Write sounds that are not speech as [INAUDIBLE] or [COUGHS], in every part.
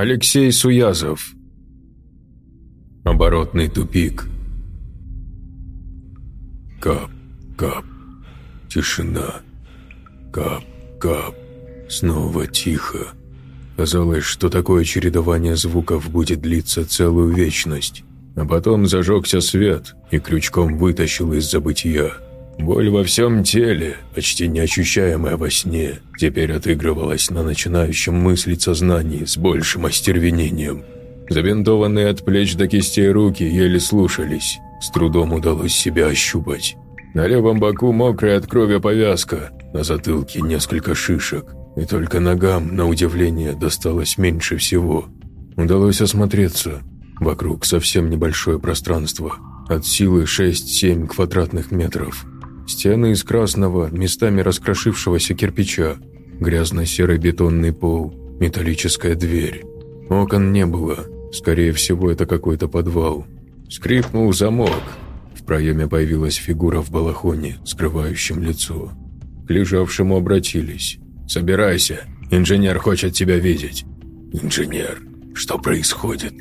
Алексей Суязов. Оборотный тупик. Кап, кап. Тишина. Кап, кап. Снова тихо. Казалось, что такое чередование звуков будет длиться целую вечность. А потом зажегся свет и крючком вытащил из забытия. Боль во всем теле, почти неощущаемая во сне, теперь отыгрывалась на начинающем мыслить сознании с большим остервенением. Забинтованные от плеч до кистей руки еле слушались, с трудом удалось себя ощупать. На левом боку мокрая от крови повязка, на затылке несколько шишек, и только ногам, на удивление, досталось меньше всего. Удалось осмотреться. Вокруг совсем небольшое пространство, от силы 6-7 квадратных метров. Стены из красного, местами раскрошившегося кирпича, грязно-серый бетонный пол, металлическая дверь. Окон не было, скорее всего, это какой-то подвал. Скрипнул замок, в проеме появилась фигура в балахоне, скрывающем лицо. К лежавшему обратились. «Собирайся, инженер хочет тебя видеть». «Инженер, что происходит?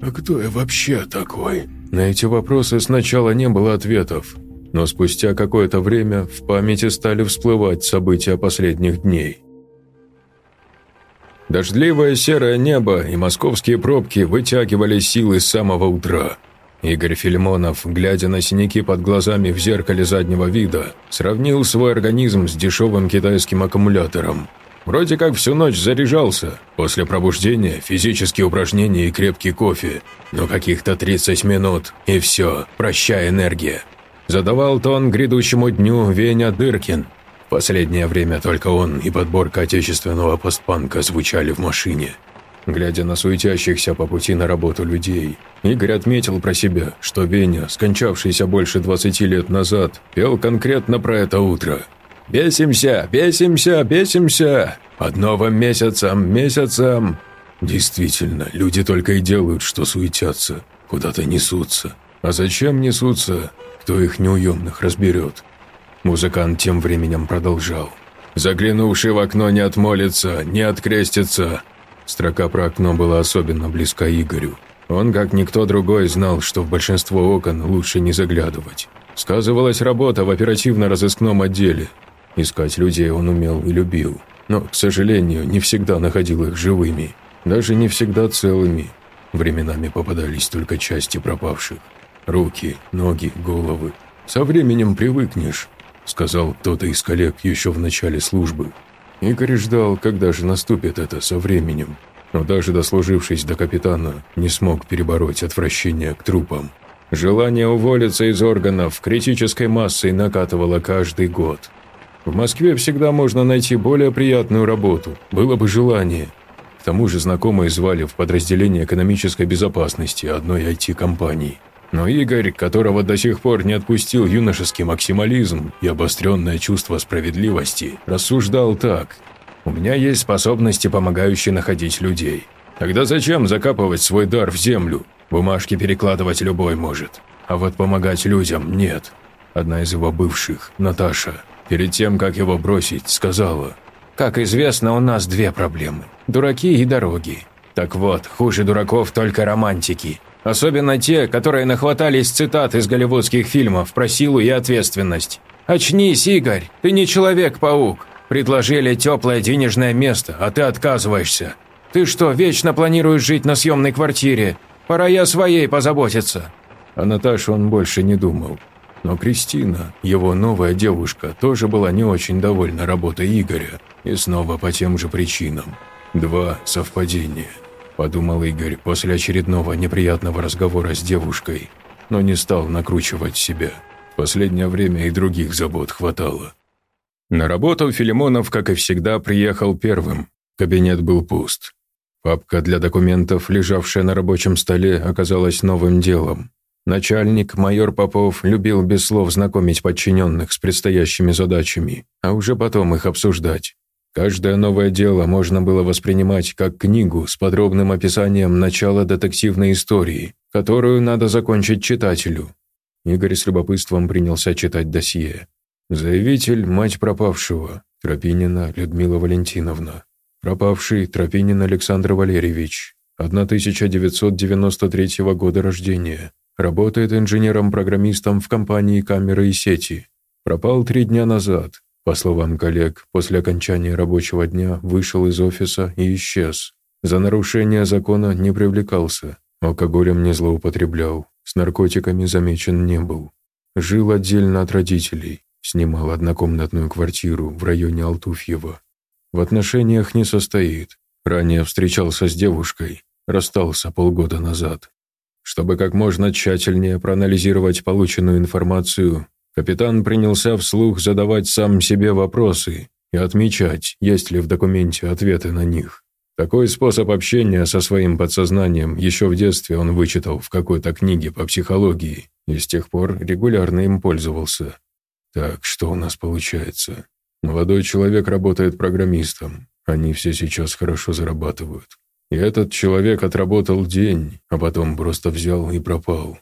А кто я вообще такой?» На эти вопросы сначала не было ответов, но спустя какое-то время в памяти стали всплывать события последних дней. Дождливое серое небо и московские пробки вытягивали силы с самого утра – Игорь Филимонов, глядя на синяки под глазами в зеркале заднего вида, сравнил свой организм с дешевым китайским аккумулятором. Вроде как всю ночь заряжался, после пробуждения физические упражнения и крепкий кофе, но каких-то 30 минут, и все, прощай энергия. Задавал тон грядущему дню Веня Дыркин. Последнее время только он и подборка отечественного постпанка звучали в машине – Глядя на суетящихся по пути на работу людей, Игорь отметил про себя, что Веня, скончавшийся больше 20 лет назад, пел конкретно про это утро. «Бесимся, бесимся, бесимся! Под новым месяцем, месяцем!» Действительно, люди только и делают, что суетятся, куда-то несутся. А зачем несутся, кто их неуемных разберет? Музыкант тем временем продолжал. «Заглянувший в окно не отмолится, не открестится, Строка про окно была особенно близка Игорю. Он, как никто другой, знал, что в большинство окон лучше не заглядывать. Сказывалась работа в оперативно-розыскном отделе. Искать людей он умел и любил, но, к сожалению, не всегда находил их живыми, даже не всегда целыми. Временами попадались только части пропавших. Руки, ноги, головы. «Со временем привыкнешь», — сказал кто-то из коллег еще в начале службы. Игорь ждал, когда же наступит это со временем, но даже дослужившись до капитана, не смог перебороть отвращение к трупам. Желание уволиться из органов критической массой накатывало каждый год. В Москве всегда можно найти более приятную работу, было бы желание. К тому же знакомые звали в подразделение экономической безопасности одной IT-компании – но Игорь, которого до сих пор не отпустил юношеский максимализм и обостренное чувство справедливости, рассуждал так. «У меня есть способности, помогающие находить людей. Тогда зачем закапывать свой дар в землю? Бумажки перекладывать любой может. А вот помогать людям нет». Одна из его бывших, Наташа, перед тем, как его бросить, сказала, «Как известно, у нас две проблемы – дураки и дороги. Так вот, хуже дураков только романтики. Особенно те, которые нахватались цитат из голливудских фильмов про силу и ответственность. «Очнись, Игорь, ты не Человек-паук. Предложили теплое денежное место, а ты отказываешься. Ты что, вечно планируешь жить на съемной квартире? Пора я своей позаботиться». О Наташе он больше не думал. Но Кристина, его новая девушка, тоже была не очень довольна работой Игоря. И снова по тем же причинам. Два совпадения – подумал Игорь после очередного неприятного разговора с девушкой, но не стал накручивать себя. В последнее время и других забот хватало. На работу Филимонов, как и всегда, приехал первым. Кабинет был пуст. Папка для документов, лежавшая на рабочем столе, оказалась новым делом. Начальник, майор Попов, любил без слов знакомить подчиненных с предстоящими задачами, а уже потом их обсуждать. Каждое новое дело можно было воспринимать как книгу с подробным описанием начала детективной истории, которую надо закончить читателю. Игорь с любопытством принялся читать досье. Заявитель – мать пропавшего, Тропинина Людмила Валентиновна. Пропавший – Тропинин Александр Валерьевич. 1993 года рождения. Работает инженером-программистом в компании камеры и сети. Пропал три дня назад. По словам коллег, после окончания рабочего дня вышел из офиса и исчез. За нарушение закона не привлекался, алкоголем не злоупотреблял, с наркотиками замечен не был. Жил отдельно от родителей, снимал однокомнатную квартиру в районе Алтуфьева. В отношениях не состоит. Ранее встречался с девушкой, расстался полгода назад. Чтобы как можно тщательнее проанализировать полученную информацию, капитан принялся вслух задавать сам себе вопросы и отмечать, есть ли в документе ответы на них. Такой способ общения со своим подсознанием еще в детстве он вычитал в какой-то книге по психологии и с тех пор регулярно им пользовался. Так, что у нас получается? Молодой человек работает программистом, они все сейчас хорошо зарабатывают. И этот человек отработал день, а потом просто взял и пропал.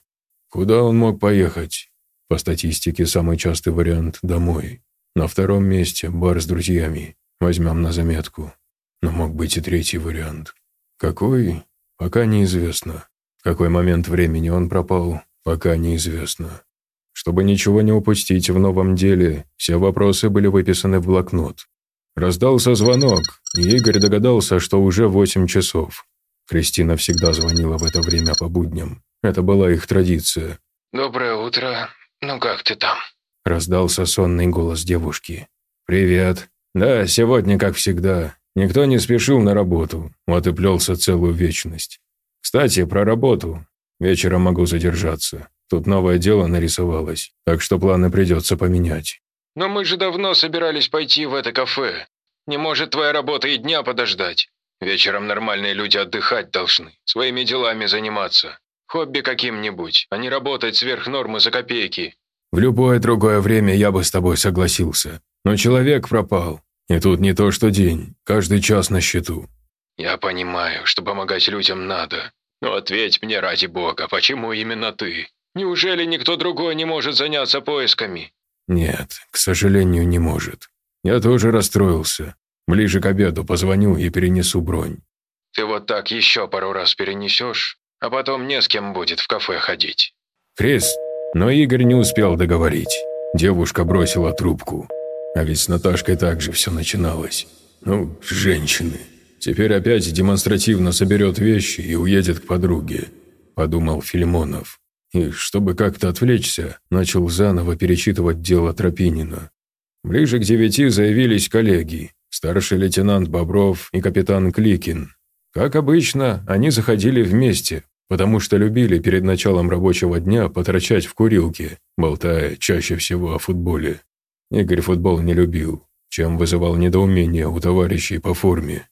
Куда он мог поехать? По статистике, самый частый вариант – домой. На втором месте – бар с друзьями. Возьмем на заметку. Но мог быть и третий вариант. Какой? Пока неизвестно. Какой момент времени он пропал, пока неизвестно. Чтобы ничего не упустить в новом деле, все вопросы были выписаны в блокнот. Раздался звонок, и Игорь догадался, что уже восемь часов. Кристина всегда звонила в это время по будням. Это была их традиция. «Доброе утро. Ну как ты там?» Раздался сонный голос девушки. «Привет. Да, сегодня, как всегда. Никто не спешил на работу, вот и плелся целую вечность. Кстати, про работу. Вечером могу задержаться. Тут новое дело нарисовалось, так что планы придется поменять. «Но мы же давно собирались пойти в это кафе. Не может твоя работа и дня подождать. Вечером нормальные люди отдыхать должны, своими делами заниматься. Хобби каким-нибудь, а не работать сверх нормы за копейки». «В любое другое время я бы с тобой согласился. Но человек пропал. И тут не то что день, каждый час на счету». «Я понимаю, что помогать людям надо. Но ответь мне ради бога, почему именно ты? Неужели никто другой не может заняться поисками?» «Нет, к сожалению, не может. Я тоже расстроился. Ближе к обеду позвоню и перенесу бронь». «Ты вот так еще пару раз перенесешь, а потом не с кем будет в кафе ходить». «Крис!» Но Игорь не успел договорить. Девушка бросила трубку. А ведь с Наташкой также все начиналось. Ну, женщины. Теперь опять демонстративно соберет вещи и уедет к подруге, подумал Филимонов и, чтобы как-то отвлечься, начал заново перечитывать дело Тропинина. Ближе к девяти заявились коллеги, старший лейтенант Бобров и капитан Кликин. Как обычно, они заходили вместе, потому что любили перед началом рабочего дня потрачать в курилке, болтая чаще всего о футболе. Игорь футбол не любил, чем вызывал недоумение у товарищей по форме.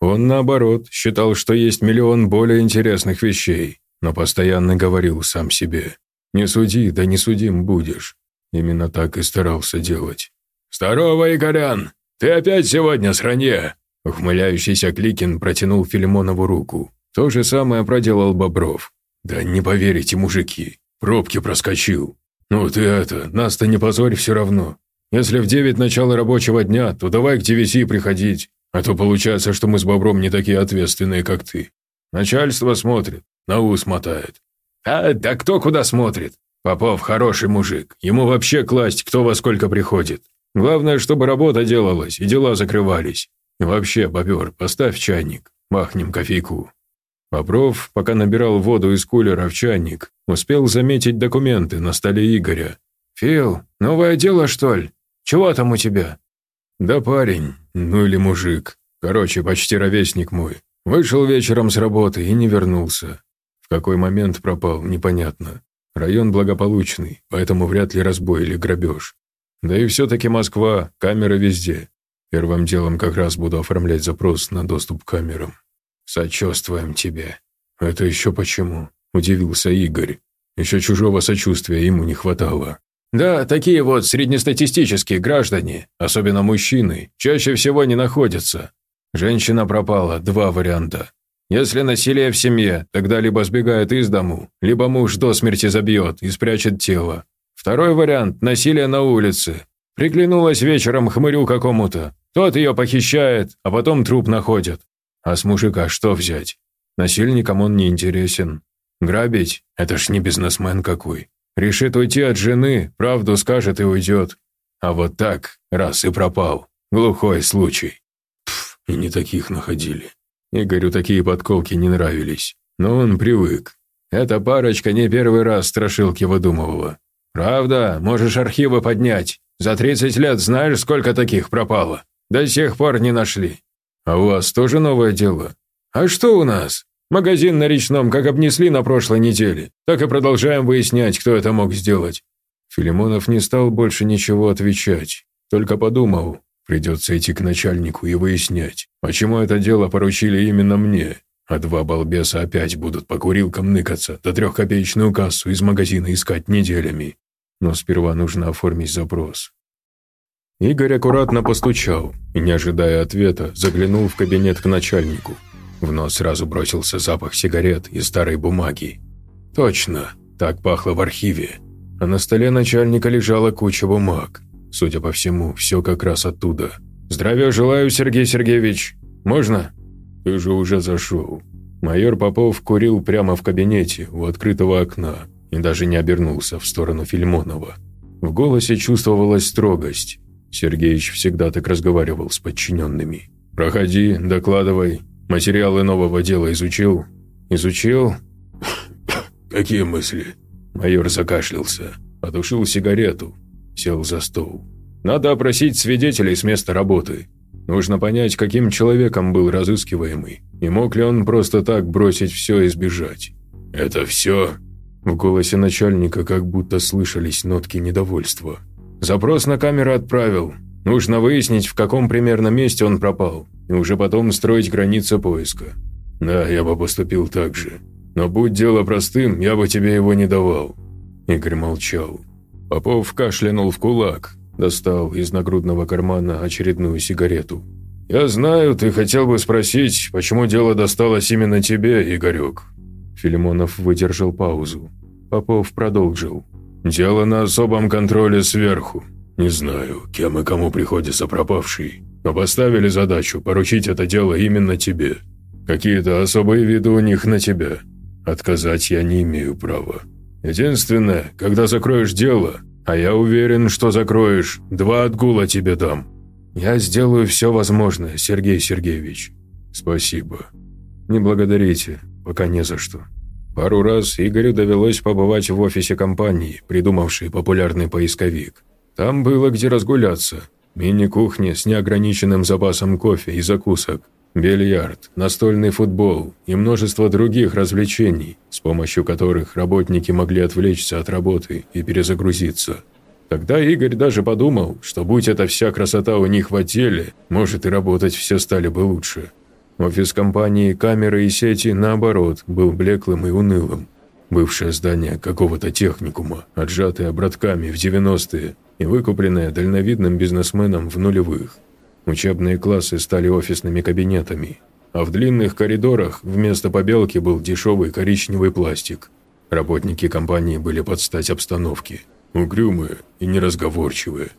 Он, наоборот, считал, что есть миллион более интересных вещей, но постоянно говорил сам себе «Не суди, да не судим будешь». Именно так и старался делать. «Здорово, Игорян! Ты опять сегодня с ранье!» Ухмыляющийся Кликин протянул Филимонову руку. То же самое проделал Бобров. «Да не поверите, мужики, пробки проскочил. Ну ты это, нас-то не позорь все равно. Если в девять начало рабочего дня, то давай к девяти приходить, а то получается, что мы с Бобром не такие ответственные, как ты. Начальство смотрит, на ус мотает. А, да кто куда смотрит? Попов хороший мужик, ему вообще класть, кто во сколько приходит. Главное, чтобы работа делалась и дела закрывались. И вообще, бобер, поставь чайник, махнем кофейку». Бобров, пока набирал воду из кулера в чайник, успел заметить документы на столе Игоря. «Фил, новое дело, что ли? Чего там у тебя?» «Да парень, ну или мужик. Короче, почти ровесник мой. Вышел вечером с работы и не вернулся какой момент пропал, непонятно. Район благополучный, поэтому вряд ли разбой или грабеж. Да и все-таки Москва, камеры везде. Первым делом как раз буду оформлять запрос на доступ к камерам. Сочувствуем тебе. Это еще почему? Удивился Игорь. Еще чужого сочувствия ему не хватало. Да, такие вот среднестатистические граждане, особенно мужчины, чаще всего не находятся. Женщина пропала, два варианта. Если насилие в семье, тогда либо сбегает из дому, либо муж до смерти забьет и спрячет тело. Второй вариант – насилие на улице. Приглянулась вечером хмырю какому-то. Тот ее похищает, а потом труп находят. А с мужика что взять? Насильникам он не интересен. Грабить – это ж не бизнесмен какой. Решит уйти от жены, правду скажет и уйдет. А вот так, раз и пропал. Глухой случай. Пф, и не таких находили. Игорю такие подколки не нравились. Но он привык. Эта парочка не первый раз страшилки выдумывала. «Правда, можешь архивы поднять. За 30 лет знаешь, сколько таких пропало? До сих пор не нашли. А у вас тоже новое дело? А что у нас? Магазин на речном как обнесли на прошлой неделе, так и продолжаем выяснять, кто это мог сделать». Филимонов не стал больше ничего отвечать, только подумал, придется идти к начальнику и выяснять, почему это дело поручили именно мне, а два балбеса опять будут по курилкам ныкаться, до трехкопеечную кассу из магазина искать неделями. Но сперва нужно оформить запрос. Игорь аккуратно постучал и, не ожидая ответа, заглянул в кабинет к начальнику. В нос сразу бросился запах сигарет и старой бумаги. Точно, так пахло в архиве. А на столе начальника лежала куча бумаг. Судя по всему, все как раз оттуда. «Здравия желаю, Сергей Сергеевич. Можно?» «Ты же уже зашел». Майор Попов курил прямо в кабинете у открытого окна и даже не обернулся в сторону Фильмонова. В голосе чувствовалась строгость. Сергеич всегда так разговаривал с подчиненными. «Проходи, докладывай. Материалы нового дела изучил?» «Изучил?» [COUGHS] «Какие мысли?» Майор закашлялся, потушил сигарету, сел за стол. «Надо опросить свидетелей с места работы. Нужно понять, каким человеком был разыскиваемый, и мог ли он просто так бросить все и сбежать. «Это все?» В голосе начальника как будто слышались нотки недовольства. «Запрос на камеру отправил. Нужно выяснить, в каком примерно месте он пропал, и уже потом строить границы поиска». «Да, я бы поступил так же. Но будь дело простым, я бы тебе его не давал». Игорь молчал. Попов кашлянул в кулак, Достал из нагрудного кармана очередную сигарету. «Я знаю, ты хотел бы спросить, почему дело досталось именно тебе, Игорек?» Филимонов выдержал паузу. Попов продолжил. «Дело на особом контроле сверху. Не знаю, кем и кому приходится пропавший, но поставили задачу поручить это дело именно тебе. Какие-то особые виды у них на тебя. Отказать я не имею права. Единственное, когда закроешь дело, а я уверен, что закроешь. Два отгула тебе дам. Я сделаю все возможное, Сергей Сергеевич. Спасибо. Не благодарите, пока не за что. Пару раз Игорю довелось побывать в офисе компании, придумавшей популярный поисковик. Там было где разгуляться. Мини-кухня с неограниченным запасом кофе и закусок, бильярд, настольный футбол и множество других развлечений, с помощью которых работники могли отвлечься от работы и перезагрузиться. Тогда Игорь даже подумал, что будь эта вся красота у них в отделе, может и работать все стали бы лучше. Офис компании «Камеры и сети», наоборот, был блеклым и унылым. Бывшее здание какого-то техникума, отжатое братками в 90-е и выкупленное дальновидным бизнесменом в нулевых – Учебные классы стали офисными кабинетами, а в длинных коридорах вместо побелки был дешевый коричневый пластик. Работники компании были под стать обстановке, угрюмые и неразговорчивые.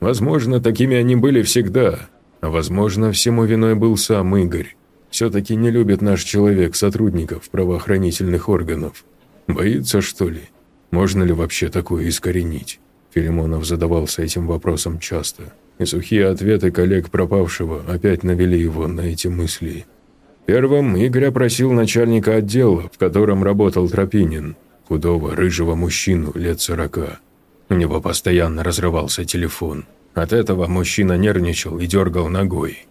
Возможно, такими они были всегда, а возможно, всему виной был сам Игорь. Все-таки не любит наш человек сотрудников правоохранительных органов. Боится, что ли? Можно ли вообще такое искоренить? Филимонов задавался этим вопросом часто и сухие ответы коллег пропавшего опять навели его на эти мысли. Первым Игорь опросил начальника отдела, в котором работал Тропинин, худого, рыжего мужчину лет сорока. У него постоянно разрывался телефон. От этого мужчина нервничал и дергал ногой.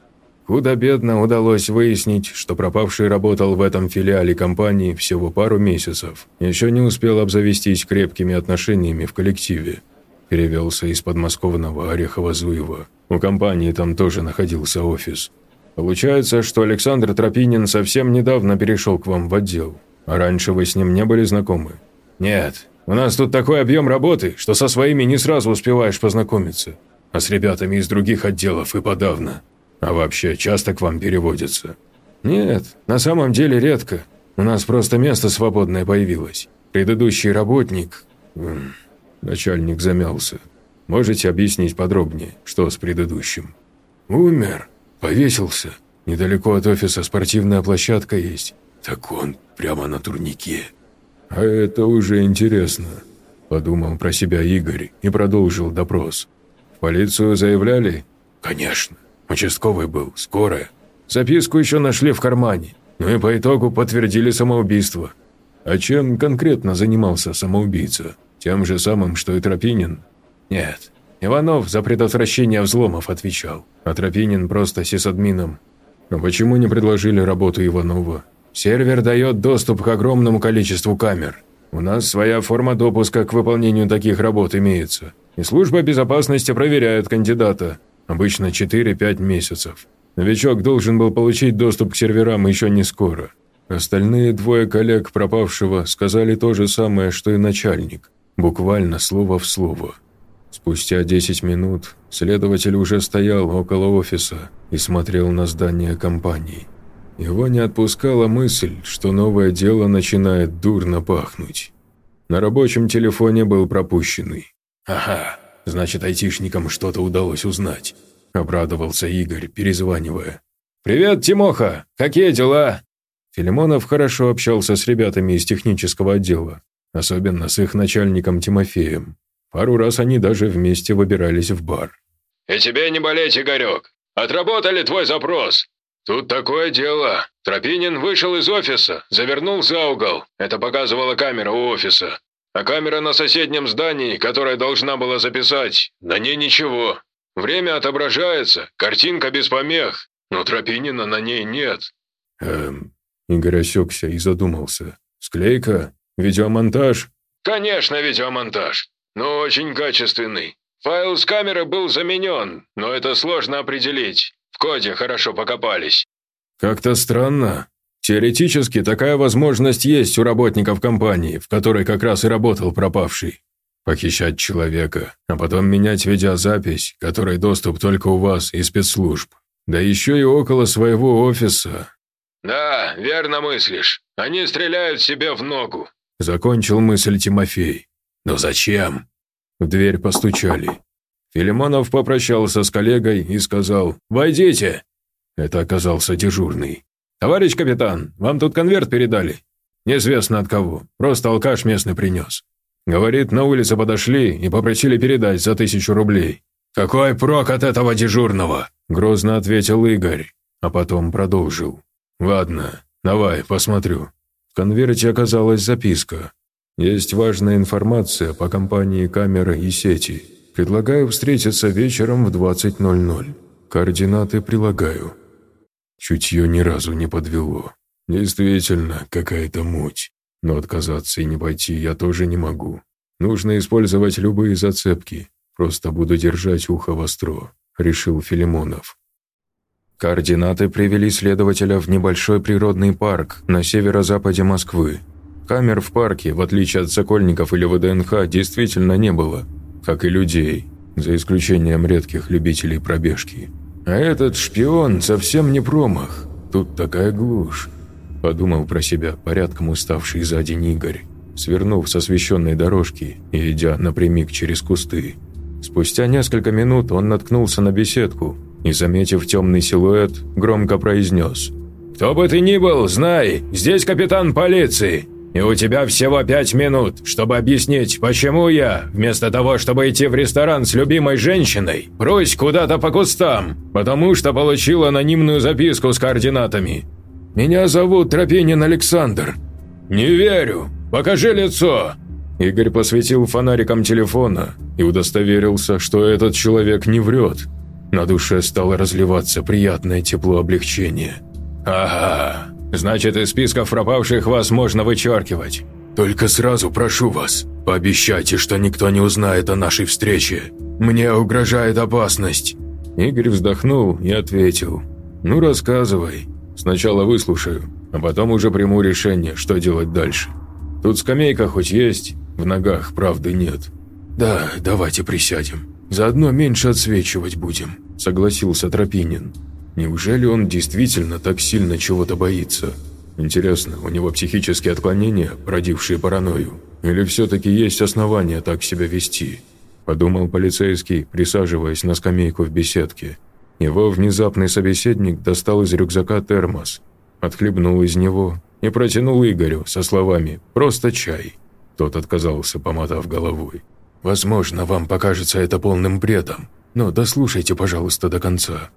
Худо-бедно удалось выяснить, что пропавший работал в этом филиале компании всего пару месяцев, еще не успел обзавестись крепкими отношениями в коллективе перевелся из подмосковного Орехова-Зуева. У компании там тоже находился офис. Получается, что Александр Тропинин совсем недавно перешел к вам в отдел. А раньше вы с ним не были знакомы? Нет. У нас тут такой объем работы, что со своими не сразу успеваешь познакомиться. А с ребятами из других отделов и подавно. А вообще, часто к вам переводятся? Нет, на самом деле редко. У нас просто место свободное появилось. Предыдущий работник... Начальник замялся. «Можете объяснить подробнее, что с предыдущим?» «Умер. Повесился. Недалеко от офиса спортивная площадка есть. Так он прямо на турнике. А это уже интересно, подумал про себя Игорь и продолжил допрос. В полицию заявляли? Конечно. Участковый был, скорая. Записку еще нашли в кармане. Ну и по итогу подтвердили самоубийство. А чем конкретно занимался самоубийца? Тем же самым, что и Тропинин? Нет. Иванов за предотвращение взломов отвечал, а Тропинин просто сисадмином. А почему не предложили работу Иванова? Сервер дает доступ к огромному количеству камер. У нас своя форма допуска к выполнению таких работ имеется. И служба безопасности проверяет кандидата. Обычно 4-5 месяцев. Новичок должен был получить доступ к серверам еще не скоро. Остальные двое коллег пропавшего сказали то же самое, что и начальник. Буквально слово в слово. Спустя 10 минут следователь уже стоял около офиса и смотрел на здание компании. Его не отпускала мысль, что новое дело начинает дурно пахнуть. На рабочем телефоне был пропущенный. «Ага, значит, айтишникам что-то удалось узнать», – обрадовался Игорь, перезванивая. «Привет, Тимоха! Какие дела?» Филимонов хорошо общался с ребятами из технического отдела, особенно с их начальником Тимофеем. Пару раз они даже вместе выбирались в бар. «И тебе не болеть, Игорек! Отработали твой запрос! Тут такое дело. Тропинин вышел из офиса, завернул за угол. Это показывала камера у офиса. А камера на соседнем здании, которая должна была записать, на ней ничего. Время отображается, картинка без помех, но Тропинина на ней нет». «Эм, Игорь осекся и задумался. «Склейка? Видеомонтаж?» «Конечно, видеомонтаж. Но очень качественный. Файл с камеры был заменен, но это сложно определить. В коде хорошо покопались». «Как-то странно. Теоретически такая возможность есть у работников компании, в которой как раз и работал пропавший. Похищать человека, а потом менять видеозапись, которой доступ только у вас и спецслужб. Да еще и около своего офиса. «Да, верно мыслишь. Они стреляют себе в ногу», – закончил мысль Тимофей. «Но зачем?» В дверь постучали. Филимонов попрощался с коллегой и сказал «Войдите». Это оказался дежурный. «Товарищ капитан, вам тут конверт передали?» «Неизвестно от кого, просто алкаш местный принес». Говорит, на улице подошли и попросили передать за тысячу рублей. «Какой прок от этого дежурного?» – грозно ответил Игорь, а потом продолжил. «Ладно, давай, посмотрю». В конверте оказалась записка. «Есть важная информация по компании камеры и сети. Предлагаю встретиться вечером в 20.00. Координаты прилагаю». Чутье ни разу не подвело. Действительно, какая-то муть. Но отказаться и не пойти я тоже не могу. Нужно использовать любые зацепки. Просто буду держать ухо востро», — решил Филимонов. Координаты привели следователя в небольшой природный парк на северо-западе Москвы. Камер в парке, в отличие от Сокольников или ВДНХ, действительно не было, как и людей, за исключением редких любителей пробежки. А этот шпион совсем не промах, тут такая глушь. Подумал про себя порядком уставший за день Игорь, свернув с освещенной дорожки и идя напрямик через кусты. Спустя несколько минут он наткнулся на беседку, и, заметив темный силуэт, громко произнес. «Кто бы ты ни был, знай, здесь капитан полиции, и у тебя всего пять минут, чтобы объяснить, почему я, вместо того, чтобы идти в ресторан с любимой женщиной, прусь куда-то по кустам, потому что получил анонимную записку с координатами. Меня зовут Тропинин Александр». «Не верю. Покажи лицо!» Игорь посветил фонариком телефона и удостоверился, что этот человек не врет. На душе стало разливаться приятное тепло облегчения. «Ага, значит, из списков пропавших вас можно вычеркивать. Только сразу прошу вас, пообещайте, что никто не узнает о нашей встрече. Мне угрожает опасность». Игорь вздохнул и ответил. «Ну, рассказывай. Сначала выслушаю, а потом уже приму решение, что делать дальше. Тут скамейка хоть есть, в ногах правды нет». «Да, давайте присядем», Заодно меньше отсвечивать будем», – согласился Тропинин. «Неужели он действительно так сильно чего-то боится? Интересно, у него психические отклонения, породившие паранойю? Или все-таки есть основания так себя вести?» – подумал полицейский, присаживаясь на скамейку в беседке. Его внезапный собеседник достал из рюкзака термос, отхлебнул из него и протянул Игорю со словами «просто чай». Тот отказался, помотав головой. «Возможно, вам покажется это полным бредом, но дослушайте, пожалуйста, до конца.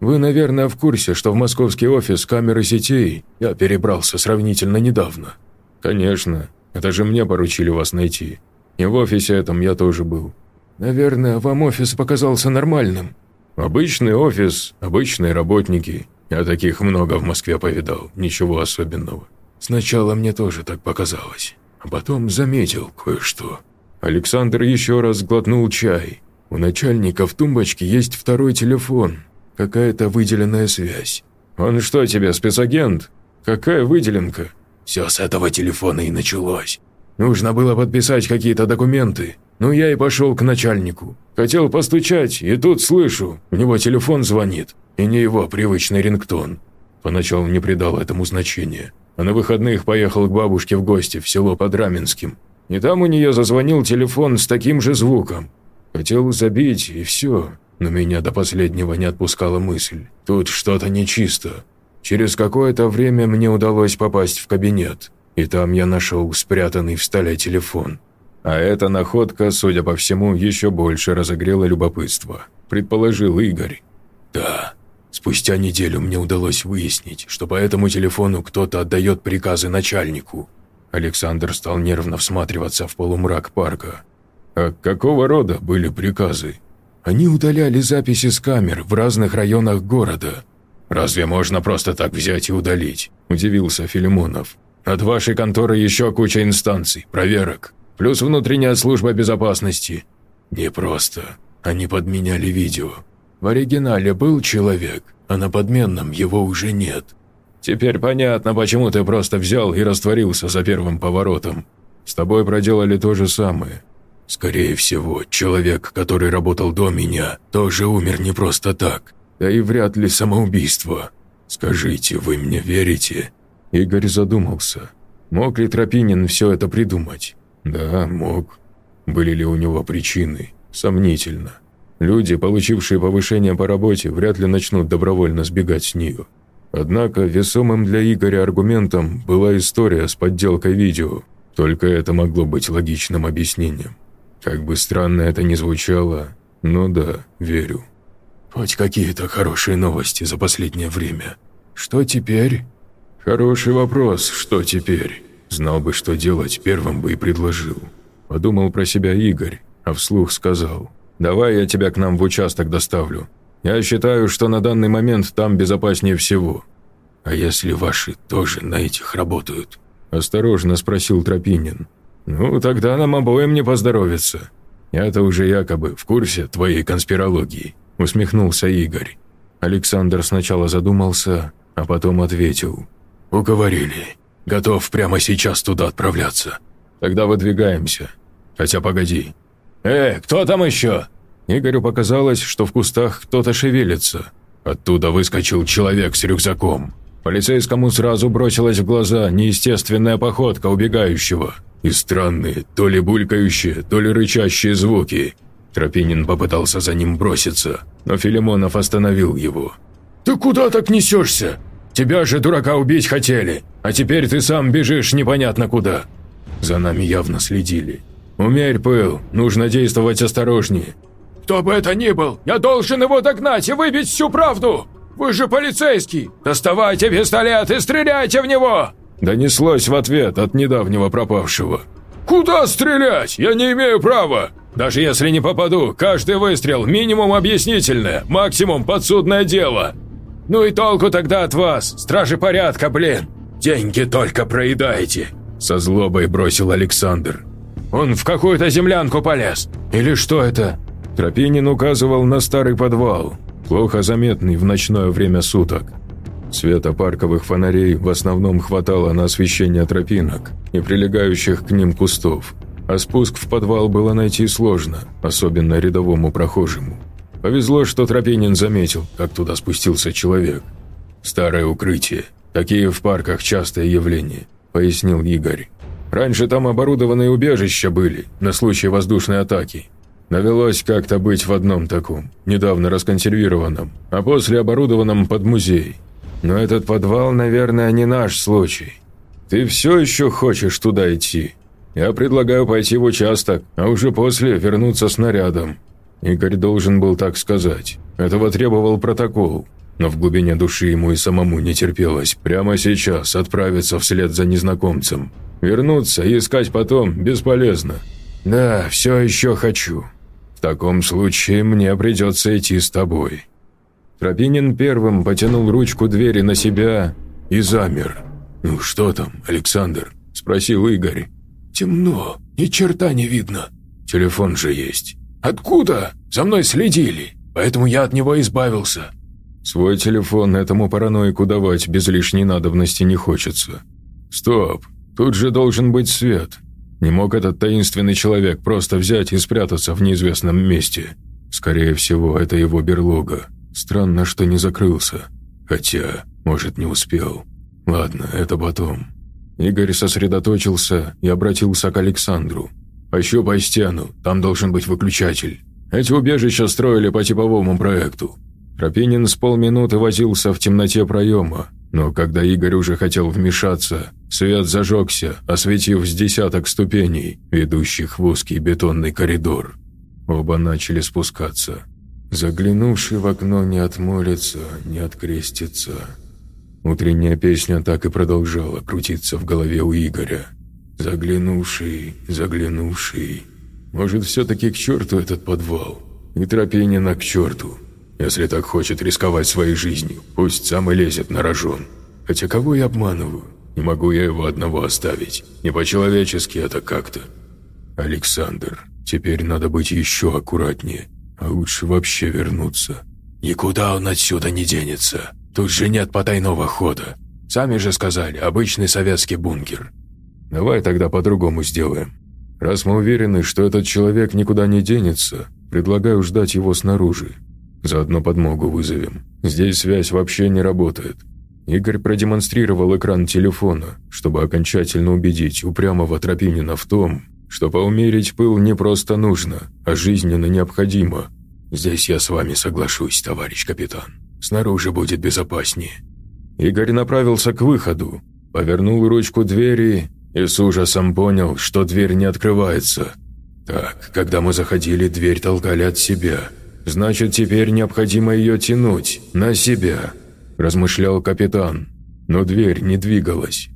Вы, наверное, в курсе, что в московский офис камеры сетей я перебрался сравнительно недавно?» «Конечно. Это же мне поручили вас найти. И в офисе этом я тоже был. Наверное, вам офис показался нормальным. Обычный офис, обычные работники. Я таких много в Москве повидал, ничего особенного. Сначала мне тоже так показалось, а потом заметил кое-что. Александр еще раз глотнул чай. У начальника в тумбочке есть второй телефон, какая-то выделенная связь. Он что тебе, спецагент? Какая выделенка? Все с этого телефона и началось. Нужно было подписать какие-то документы. Ну, я и пошел к начальнику. Хотел постучать, и тут слышу, у него телефон звонит, и не его привычный рингтон. Поначалу не придал этому значения, а на выходных поехал к бабушке в гости в село под Раменским. И там у нее зазвонил телефон с таким же звуком. Хотел забить, и все, но меня до последнего не отпускала мысль. Тут что-то нечисто. Через какое-то время мне удалось попасть в кабинет и там я нашел спрятанный в столе телефон. А эта находка, судя по всему, еще больше разогрела любопытство, предположил Игорь. Да, спустя неделю мне удалось выяснить, что по этому телефону кто-то отдает приказы начальнику. Александр стал нервно всматриваться в полумрак парка. А какого рода были приказы? Они удаляли записи с камер в разных районах города. «Разве можно просто так взять и удалить?» – удивился Филимонов. От вашей конторы еще куча инстанций, проверок, плюс внутренняя служба безопасности. Не просто. Они подменяли видео. В оригинале был человек, а на подменном его уже нет. Теперь понятно, почему ты просто взял и растворился за первым поворотом. С тобой проделали то же самое. Скорее всего, человек, который работал до меня, тоже умер не просто так. Да и вряд ли самоубийство. Скажите, вы мне верите? Игорь задумался. Мог ли Тропинин все это придумать? Да, мог. Были ли у него причины? Сомнительно. Люди, получившие повышение по работе, вряд ли начнут добровольно сбегать с нее. Однако весомым для Игоря аргументом была история с подделкой видео. Только это могло быть логичным объяснением. Как бы странно это ни звучало, но да, верю. Хоть какие-то хорошие новости за последнее время. Что теперь? «Хороший вопрос, что теперь? Знал бы, что делать, первым бы и предложил». Подумал про себя Игорь, а вслух сказал, «Давай я тебя к нам в участок доставлю. Я считаю, что на данный момент там безопаснее всего». «А если ваши тоже на этих работают?» – осторожно спросил Тропинин. «Ну, тогда нам обоим не поздоровится. Я-то уже якобы в курсе твоей конспирологии», – усмехнулся Игорь. Александр сначала задумался, а потом ответил – «Уговорили. Готов прямо сейчас туда отправляться. Тогда выдвигаемся. Хотя погоди». «Э, кто там еще?» Игорю показалось, что в кустах кто-то шевелится. Оттуда выскочил человек с рюкзаком. Полицейскому сразу бросилась в глаза неестественная походка убегающего и странные, то ли булькающие, то ли рычащие звуки. Тропинин попытался за ним броситься, но Филимонов остановил его. «Ты куда так несешься? Тебя же, дурака, убить хотели, а теперь ты сам бежишь непонятно куда. За нами явно следили. Умерь пыл, нужно действовать осторожнее. Кто бы это ни был, я должен его догнать и выбить всю правду. Вы же полицейский. Доставайте пистолет и стреляйте в него. Донеслось в ответ от недавнего пропавшего. «Куда стрелять? Я не имею права! Даже если не попаду, каждый выстрел – минимум объяснительное, максимум подсудное дело. «Ну и толку тогда от вас, стражи порядка, блин! Деньги только проедаете!» Со злобой бросил Александр. «Он в какую-то землянку полез! Или что это?» Тропинин указывал на старый подвал, плохо заметный в ночное время суток. Света парковых фонарей в основном хватало на освещение тропинок и прилегающих к ним кустов, а спуск в подвал было найти сложно, особенно рядовому прохожему. Повезло, что Тропинин заметил, как туда спустился человек. «Старое укрытие. Такие в парках частое явление», – пояснил Игорь. «Раньше там оборудованные убежища были, на случай воздушной атаки. Навелось как-то быть в одном таком, недавно расконсервированном, а после оборудованном под музей. Но этот подвал, наверное, не наш случай. «Ты все еще хочешь туда идти? Я предлагаю пойти в участок, а уже после вернуться с нарядом». Игорь должен был так сказать. Этого требовал протокол. Но в глубине души ему и самому не терпелось прямо сейчас отправиться вслед за незнакомцем. Вернуться и искать потом бесполезно. «Да, все еще хочу. В таком случае мне придется идти с тобой». Тропинин первым потянул ручку двери на себя и замер. «Ну что там, Александр?» – спросил Игорь. «Темно, ни черта не видно. Телефон же есть». «Откуда? За мной следили, поэтому я от него избавился». Свой телефон этому параноику давать без лишней надобности не хочется. «Стоп, тут же должен быть свет. Не мог этот таинственный человек просто взять и спрятаться в неизвестном месте. Скорее всего, это его берлога. Странно, что не закрылся. Хотя, может, не успел. Ладно, это потом. Игорь сосредоточился и обратился к Александру. «Пощупай стену, там должен быть выключатель. Эти убежища строили по типовому проекту». Тропинин с полминуты возился в темноте проема, но когда Игорь уже хотел вмешаться, свет зажегся, осветив с десяток ступеней, ведущих в узкий бетонный коридор. Оба начали спускаться. Заглянувший в окно не отмолится, не открестится. Утренняя песня так и продолжала крутиться в голове у Игоря. «Заглянувший, заглянувший. Может, все-таки к черту этот подвал? И Тропинина к черту. Если так хочет рисковать своей жизнью, пусть сам и лезет на рожон. Хотя кого я обманываю? Не могу я его одного оставить. Не по-человечески это как-то. Александр, теперь надо быть еще аккуратнее, а лучше вообще вернуться. Никуда он отсюда не денется. Тут же нет потайного хода. Сами же сказали, обычный советский бункер. Давай тогда по-другому сделаем. Раз мы уверены, что этот человек никуда не денется, предлагаю ждать его снаружи. Заодно подмогу вызовем. Здесь связь вообще не работает. Игорь продемонстрировал экран телефона, чтобы окончательно убедить упрямого Тропинина в том, что поумерить пыл не просто нужно, а жизненно необходимо. Здесь я с вами соглашусь, товарищ капитан. Снаружи будет безопаснее». Игорь направился к выходу, повернул ручку двери и с ужасом понял, что дверь не открывается. Так, когда мы заходили, дверь толкали от себя. Значит, теперь необходимо ее тянуть, на себя, размышлял капитан. Но дверь не двигалась.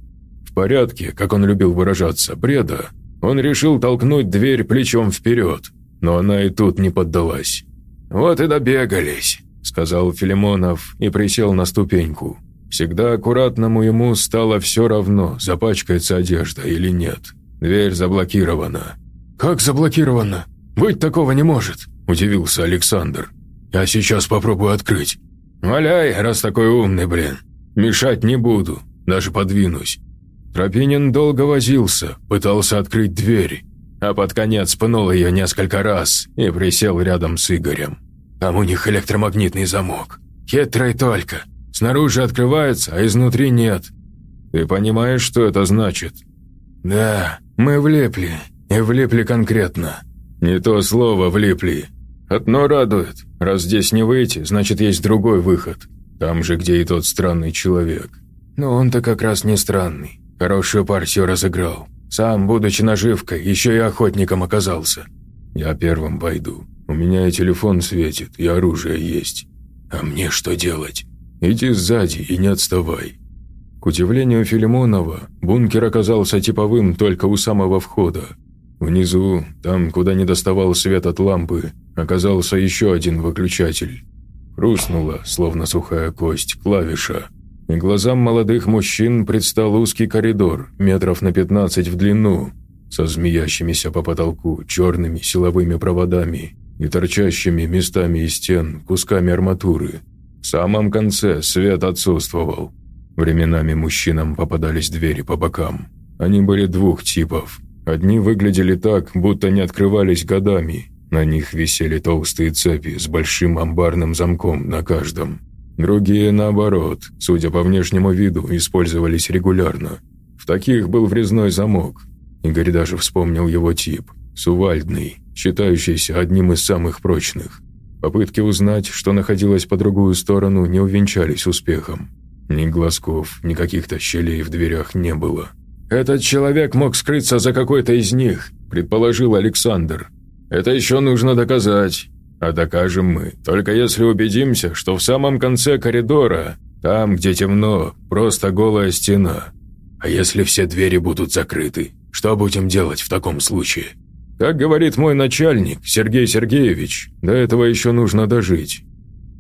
В порядке, как он любил выражаться, бреда, он решил толкнуть дверь плечом вперед, но она и тут не поддалась. «Вот и добегались», – сказал Филимонов и присел на ступеньку. Всегда аккуратному ему стало все равно, запачкается одежда или нет. Дверь заблокирована. «Как заблокирована? Быть такого не может», – удивился Александр. «Я сейчас попробую открыть». «Валяй, раз такой умный, блин. Мешать не буду, даже подвинусь». Тропинин долго возился, пытался открыть дверь, а под конец пнул ее несколько раз и присел рядом с Игорем. Там у них электромагнитный замок. Хитрый только. Снаружи открывается, а изнутри нет. Ты понимаешь, что это значит? Да, мы влипли. И влипли конкретно. Не то слово «влипли». Одно радует. Раз здесь не выйти, значит, есть другой выход. Там же, где и тот странный человек. Но он-то как раз не странный. Хорошую партию разыграл. Сам, будучи наживкой, еще и охотником оказался. Я первым пойду. У меня и телефон светит, и оружие есть. А мне что делать? Иди сзади и не отставай. К удивлению Филимонова, бункер оказался типовым только у самого входа. Внизу, там, куда не доставал свет от лампы, оказался еще один выключатель. Хрустнула, словно сухая кость, клавиша. Глазам молодых мужчин предстал узкий коридор, метров на 15 в длину, со змеящимися по потолку черными силовыми проводами и торчащими местами из стен кусками арматуры. В самом конце свет отсутствовал. Временами мужчинам попадались двери по бокам. Они были двух типов. Одни выглядели так, будто не открывались годами. На них висели толстые цепи с большим амбарным замком на каждом. Другие, наоборот, судя по внешнему виду, использовались регулярно. В таких был врезной замок. Игорь даже вспомнил его тип – сувальдный считающийся одним из самых прочных. Попытки узнать, что находилось по другую сторону, не увенчались успехом. Ни глазков, ни каких-то щелей в дверях не было. «Этот человек мог скрыться за какой-то из них», – предположил Александр. «Это еще нужно доказать. А докажем мы, только если убедимся, что в самом конце коридора, там, где темно, просто голая стена. А если все двери будут закрыты, что будем делать в таком случае?» «Как говорит мой начальник, Сергей Сергеевич, до этого еще нужно дожить.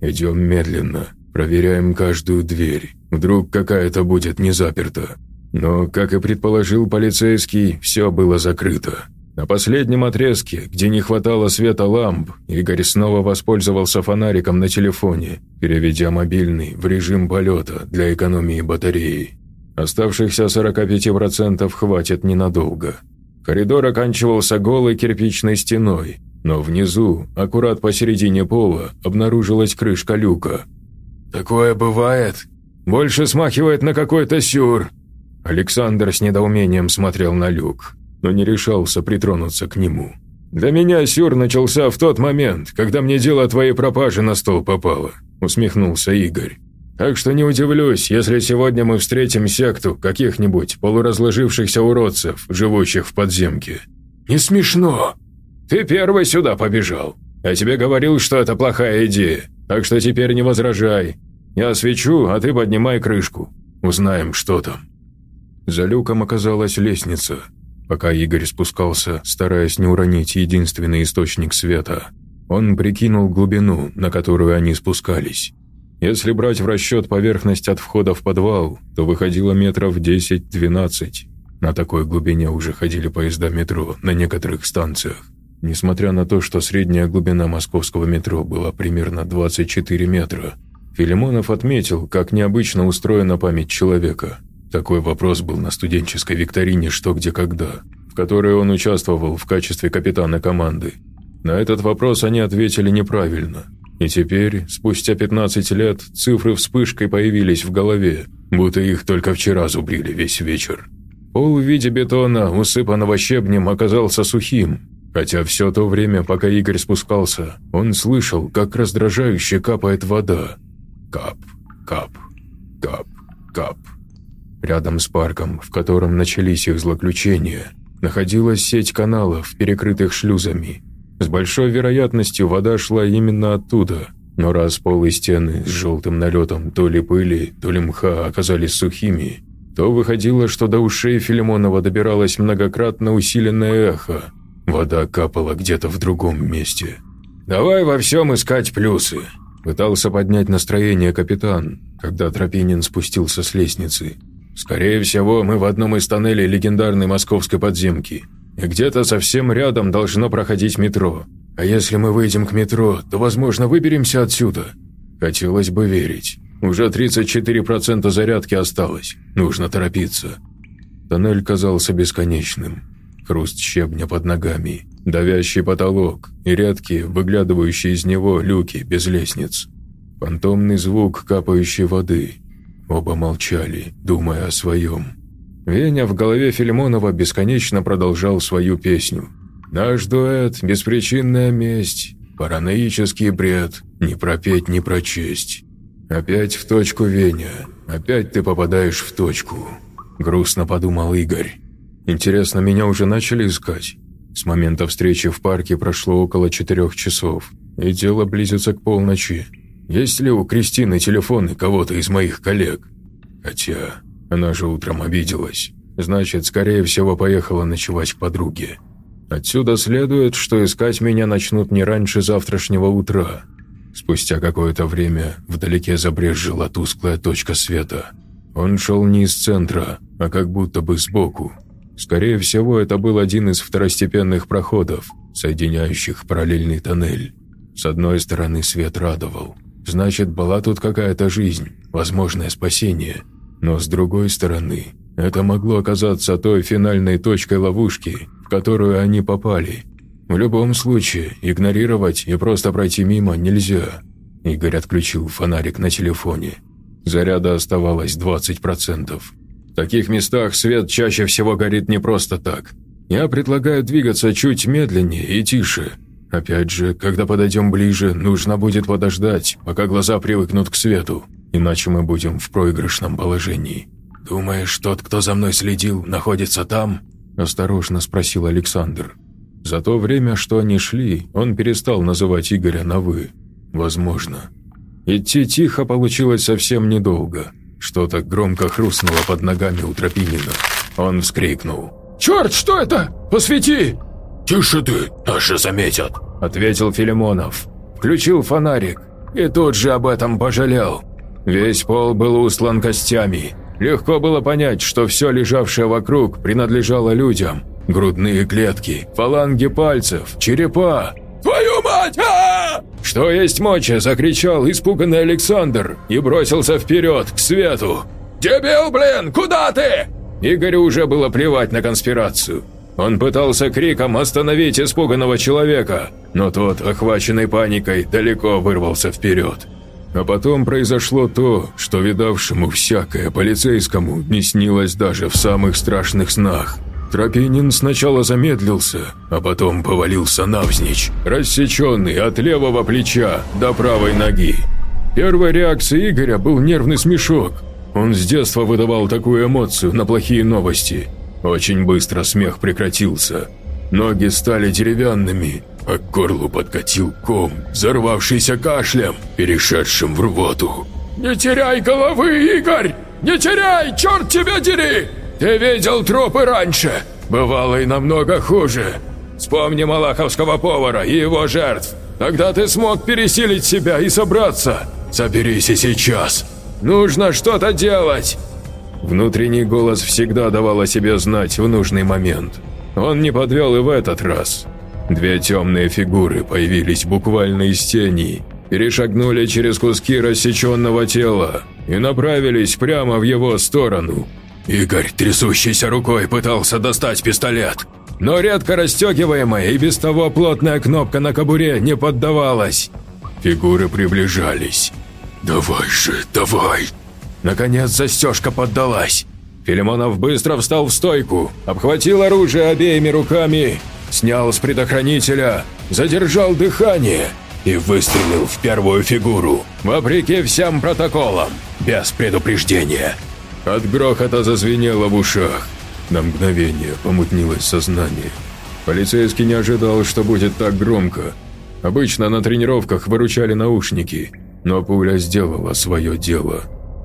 Идем медленно, проверяем каждую дверь. Вдруг какая-то будет не заперта. Но, как и предположил полицейский, все было закрыто. На последнем отрезке, где не хватало света ламп, Игорь снова воспользовался фонариком на телефоне, переведя мобильный в режим полета для экономии батареи. Оставшихся 45% хватит ненадолго. Коридор оканчивался голой кирпичной стеной, но внизу, аккурат посередине пола, обнаружилась крышка люка. «Такое бывает? Больше смахивает на какой-то сюр», Александр с недоумением смотрел на люк, но не решался притронуться к нему. «Для меня сюр начался в тот момент, когда мне дело твоей пропажи на стол попало», усмехнулся Игорь. «Так что не удивлюсь, если сегодня мы встретим секту каких-нибудь полуразложившихся уродцев, живущих в подземке». «Не смешно!» «Ты первый сюда побежал. Я тебе говорил, что это плохая идея, так что теперь не возражай. Я освечу, а ты поднимай крышку. Узнаем, что там». За люком оказалась лестница. Пока Игорь спускался, стараясь не уронить единственный источник света, он прикинул глубину, на которую они спускались. Если брать в расчет поверхность от входа в подвал, то выходило метров 10-12. На такой глубине уже ходили поезда метро на некоторых станциях. Несмотря на то, что средняя глубина московского метро была примерно 24 метра, Филимонов отметил, как необычно устроена память человека – такой вопрос был на студенческой викторине «Что, где, когда», в которой он участвовал в качестве капитана команды. На этот вопрос они ответили неправильно. И теперь, спустя 15 лет, цифры вспышкой появились в голове, будто их только вчера зубрили весь вечер. Пол в виде бетона, усыпанного щебнем, оказался сухим, хотя все то время, пока Игорь спускался, он слышал, как раздражающе капает вода. Кап, кап, кап, кап. Рядом с парком, в котором начались их злоключения, находилась сеть каналов, перекрытых шлюзами. С большой вероятностью вода шла именно оттуда, но раз пол и стены с желтым налетом то ли пыли, то ли мха оказались сухими, то выходило, что до ушей Филимонова добиралось многократно усиленное эхо. Вода капала где-то в другом месте. «Давай во всем искать плюсы», – пытался поднять настроение капитан, когда Тропинин спустился с лестницы. Скорее всего, мы в одном из тоннелей легендарной московской подземки. И где-то совсем рядом должно проходить метро. А если мы выйдем к метро, то, возможно, выберемся отсюда. Хотелось бы верить. Уже 34% зарядки осталось. Нужно торопиться. Тоннель казался бесконечным. Хруст щебня под ногами, давящий потолок и редкие, выглядывающие из него люки без лестниц. Фантомный звук капающей воды, Оба молчали, думая о своем. Веня в голове Филимонова бесконечно продолжал свою песню. «Наш дуэт – беспричинная месть, параноический бред, не пропеть, не прочесть. Опять в точку, Веня, опять ты попадаешь в точку», – грустно подумал Игорь. «Интересно, меня уже начали искать?» С момента встречи в парке прошло около четырех часов, и дело близится к полночи. Есть ли у Кристины телефоны кого-то из моих коллег? Хотя она же утром обиделась. Значит, скорее всего, поехала ночевать к подруге. Отсюда следует, что искать меня начнут не раньше завтрашнего утра. Спустя какое-то время вдалеке забрезжила тусклая точка света. Он шел не из центра, а как будто бы сбоку. Скорее всего, это был один из второстепенных проходов, соединяющих параллельный тоннель. С одной стороны свет радовал, Значит, была тут какая-то жизнь, возможное спасение. Но с другой стороны, это могло оказаться той финальной точкой ловушки, в которую они попали. В любом случае, игнорировать и просто пройти мимо нельзя. Игорь отключил фонарик на телефоне. Заряда оставалось 20%. В таких местах свет чаще всего горит не просто так. Я предлагаю двигаться чуть медленнее и тише, Опять же, когда подойдем ближе, нужно будет подождать, пока глаза привыкнут к свету, иначе мы будем в проигрышном положении. думаешь, тот, кто за мной следил, находится там?» – осторожно спросил Александр. За то время, что они шли, он перестал называть Игоря на «вы». Возможно. Идти тихо получилось совсем недолго. Что-то громко хрустнуло под ногами у Тропинина. Он вскрикнул. «Черт, что это? Посвети!» «Тише ты, наши заметят», — ответил Филимонов. Включил фонарик и тут же об этом пожалел. Весь пол был услан костями. Легко было понять, что все лежавшее вокруг принадлежало людям. Грудные клетки, фаланги пальцев, черепа. «Твою мать! а, -а, -а Что есть мочи, закричал испуганный Александр и бросился вперед, к свету. «Дебил, блин, куда ты?» Игорю уже было плевать на конспирацию. Он пытался криком остановить испуганного человека, но тот, охваченный паникой, далеко вырвался вперед. А потом произошло то, что видавшему всякое полицейскому не снилось даже в самых страшных снах. Тропинин сначала замедлился, а потом повалился навзничь, рассеченный от левого плеча до правой ноги. Первой реакцией Игоря был нервный смешок. Он с детства выдавал такую эмоцию на плохие новости. Очень быстро смех прекратился. Ноги стали деревянными, а к горлу подкатил ком, взорвавшийся кашлем, перешедшим в рвоту. «Не теряй головы, Игорь! Не теряй, черт тебя дери! Ты видел трупы раньше, бывало и намного хуже. Вспомни малаховского повара и его жертв. Тогда ты смог пересилить себя и собраться. Соберись и сейчас. Нужно что-то делать!» Внутренний голос всегда давал о себе знать в нужный момент. Он не подвел и в этот раз. Две темные фигуры появились буквально из тени, перешагнули через куски рассеченного тела и направились прямо в его сторону. Игорь, трясущейся рукой, пытался достать пистолет, но редко расстегиваемая и без того плотная кнопка на кобуре не поддавалась. Фигуры приближались. «Давай же, давай!» Наконец застежка поддалась. Филимонов быстро встал в стойку, обхватил оружие обеими руками снял с предохранителя, задержал дыхание и выстрелил в первую фигуру, вопреки всем протоколам, без предупреждения. От грохота зазвенело в ушах. На мгновение помутнилось сознание. Полицейский не ожидал, что будет так громко. Обычно на тренировках выручали наушники, но пуля сделала свое дело.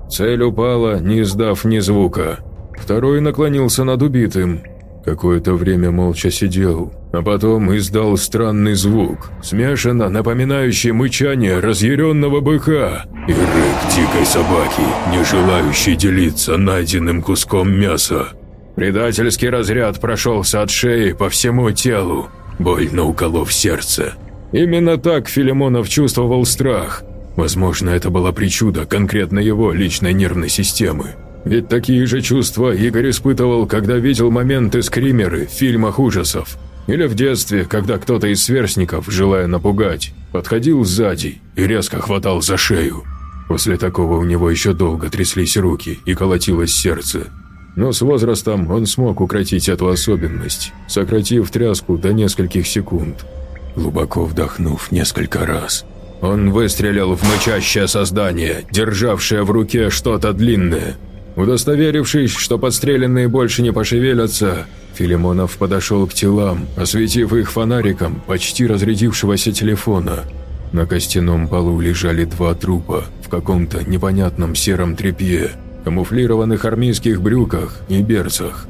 Цель упала, не издав ни звука. Второй наклонился над убитым, Какое-то время молча сидел, а потом издал странный звук, смешанно напоминающий мычание разъяренного быка и рык дикой собаки, не желающей делиться найденным куском мяса. Предательский разряд прошелся от шеи по всему телу, больно уколов сердце. Именно так Филимонов чувствовал страх. Возможно, это была причуда конкретно его личной нервной системы. Ведь такие же чувства Игорь испытывал, когда видел моменты скримеры в фильмах ужасов. Или в детстве, когда кто-то из сверстников, желая напугать, подходил сзади и резко хватал за шею. После такого у него еще долго тряслись руки и колотилось сердце. Но с возрастом он смог укротить эту особенность, сократив тряску до нескольких секунд. Глубоко вдохнув несколько раз, он выстрелил в мычащее создание, державшее в руке что-то длинное – Удостоверившись, что подстреленные больше не пошевелятся, Филимонов подошел к телам, осветив их фонариком почти разрядившегося телефона. На костяном полу лежали два трупа в каком-то непонятном сером тряпье, камуфлированных армейских брюках и берцах.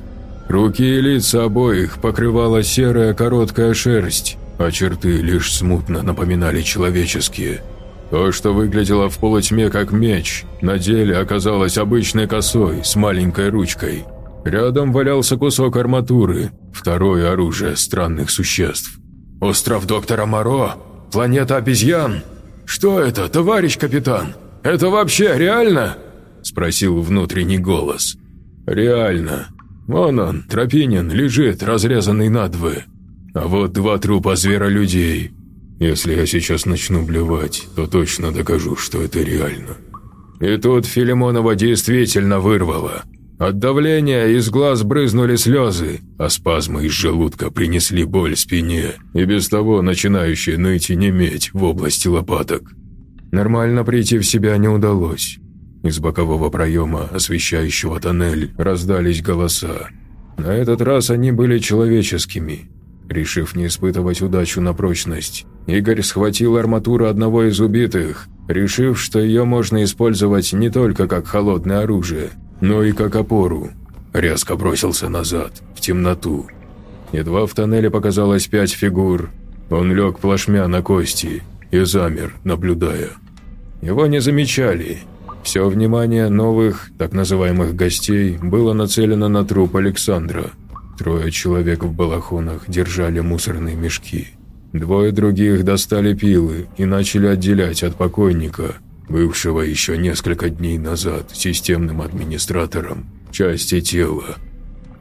Руки и лица обоих покрывала серая короткая шерсть, а черты лишь смутно напоминали человеческие – то, что выглядело в полутьме как меч, на деле оказалось обычной косой с маленькой ручкой. Рядом валялся кусок арматуры, второе оружие странных существ. «Остров доктора Моро? Планета обезьян? Что это, товарищ капитан? Это вообще реально?» – спросил внутренний голос. «Реально. Вон он, Тропинин, лежит, разрезанный надвое. А вот два трупа зверолюдей, если я сейчас начну блевать, то точно докажу, что это реально. И тут Филимонова действительно вырвало. От давления из глаз брызнули слезы, а спазмы из желудка принесли боль спине и без того начинающие ныть и неметь в области лопаток. Нормально прийти в себя не удалось. Из бокового проема, освещающего тоннель, раздались голоса. На этот раз они были человеческими. Решив не испытывать удачу на прочность, Игорь схватил арматуру одного из убитых, решив, что ее можно использовать не только как холодное оружие, но и как опору. Резко бросился назад, в темноту. Едва в тоннеле показалось пять фигур, он лег плашмя на кости и замер, наблюдая. Его не замечали. Все внимание новых, так называемых гостей, было нацелено на труп Александра. Трое человек в балахонах держали мусорные мешки. Двое других достали пилы и начали отделять от покойника, бывшего еще несколько дней назад системным администратором, части тела.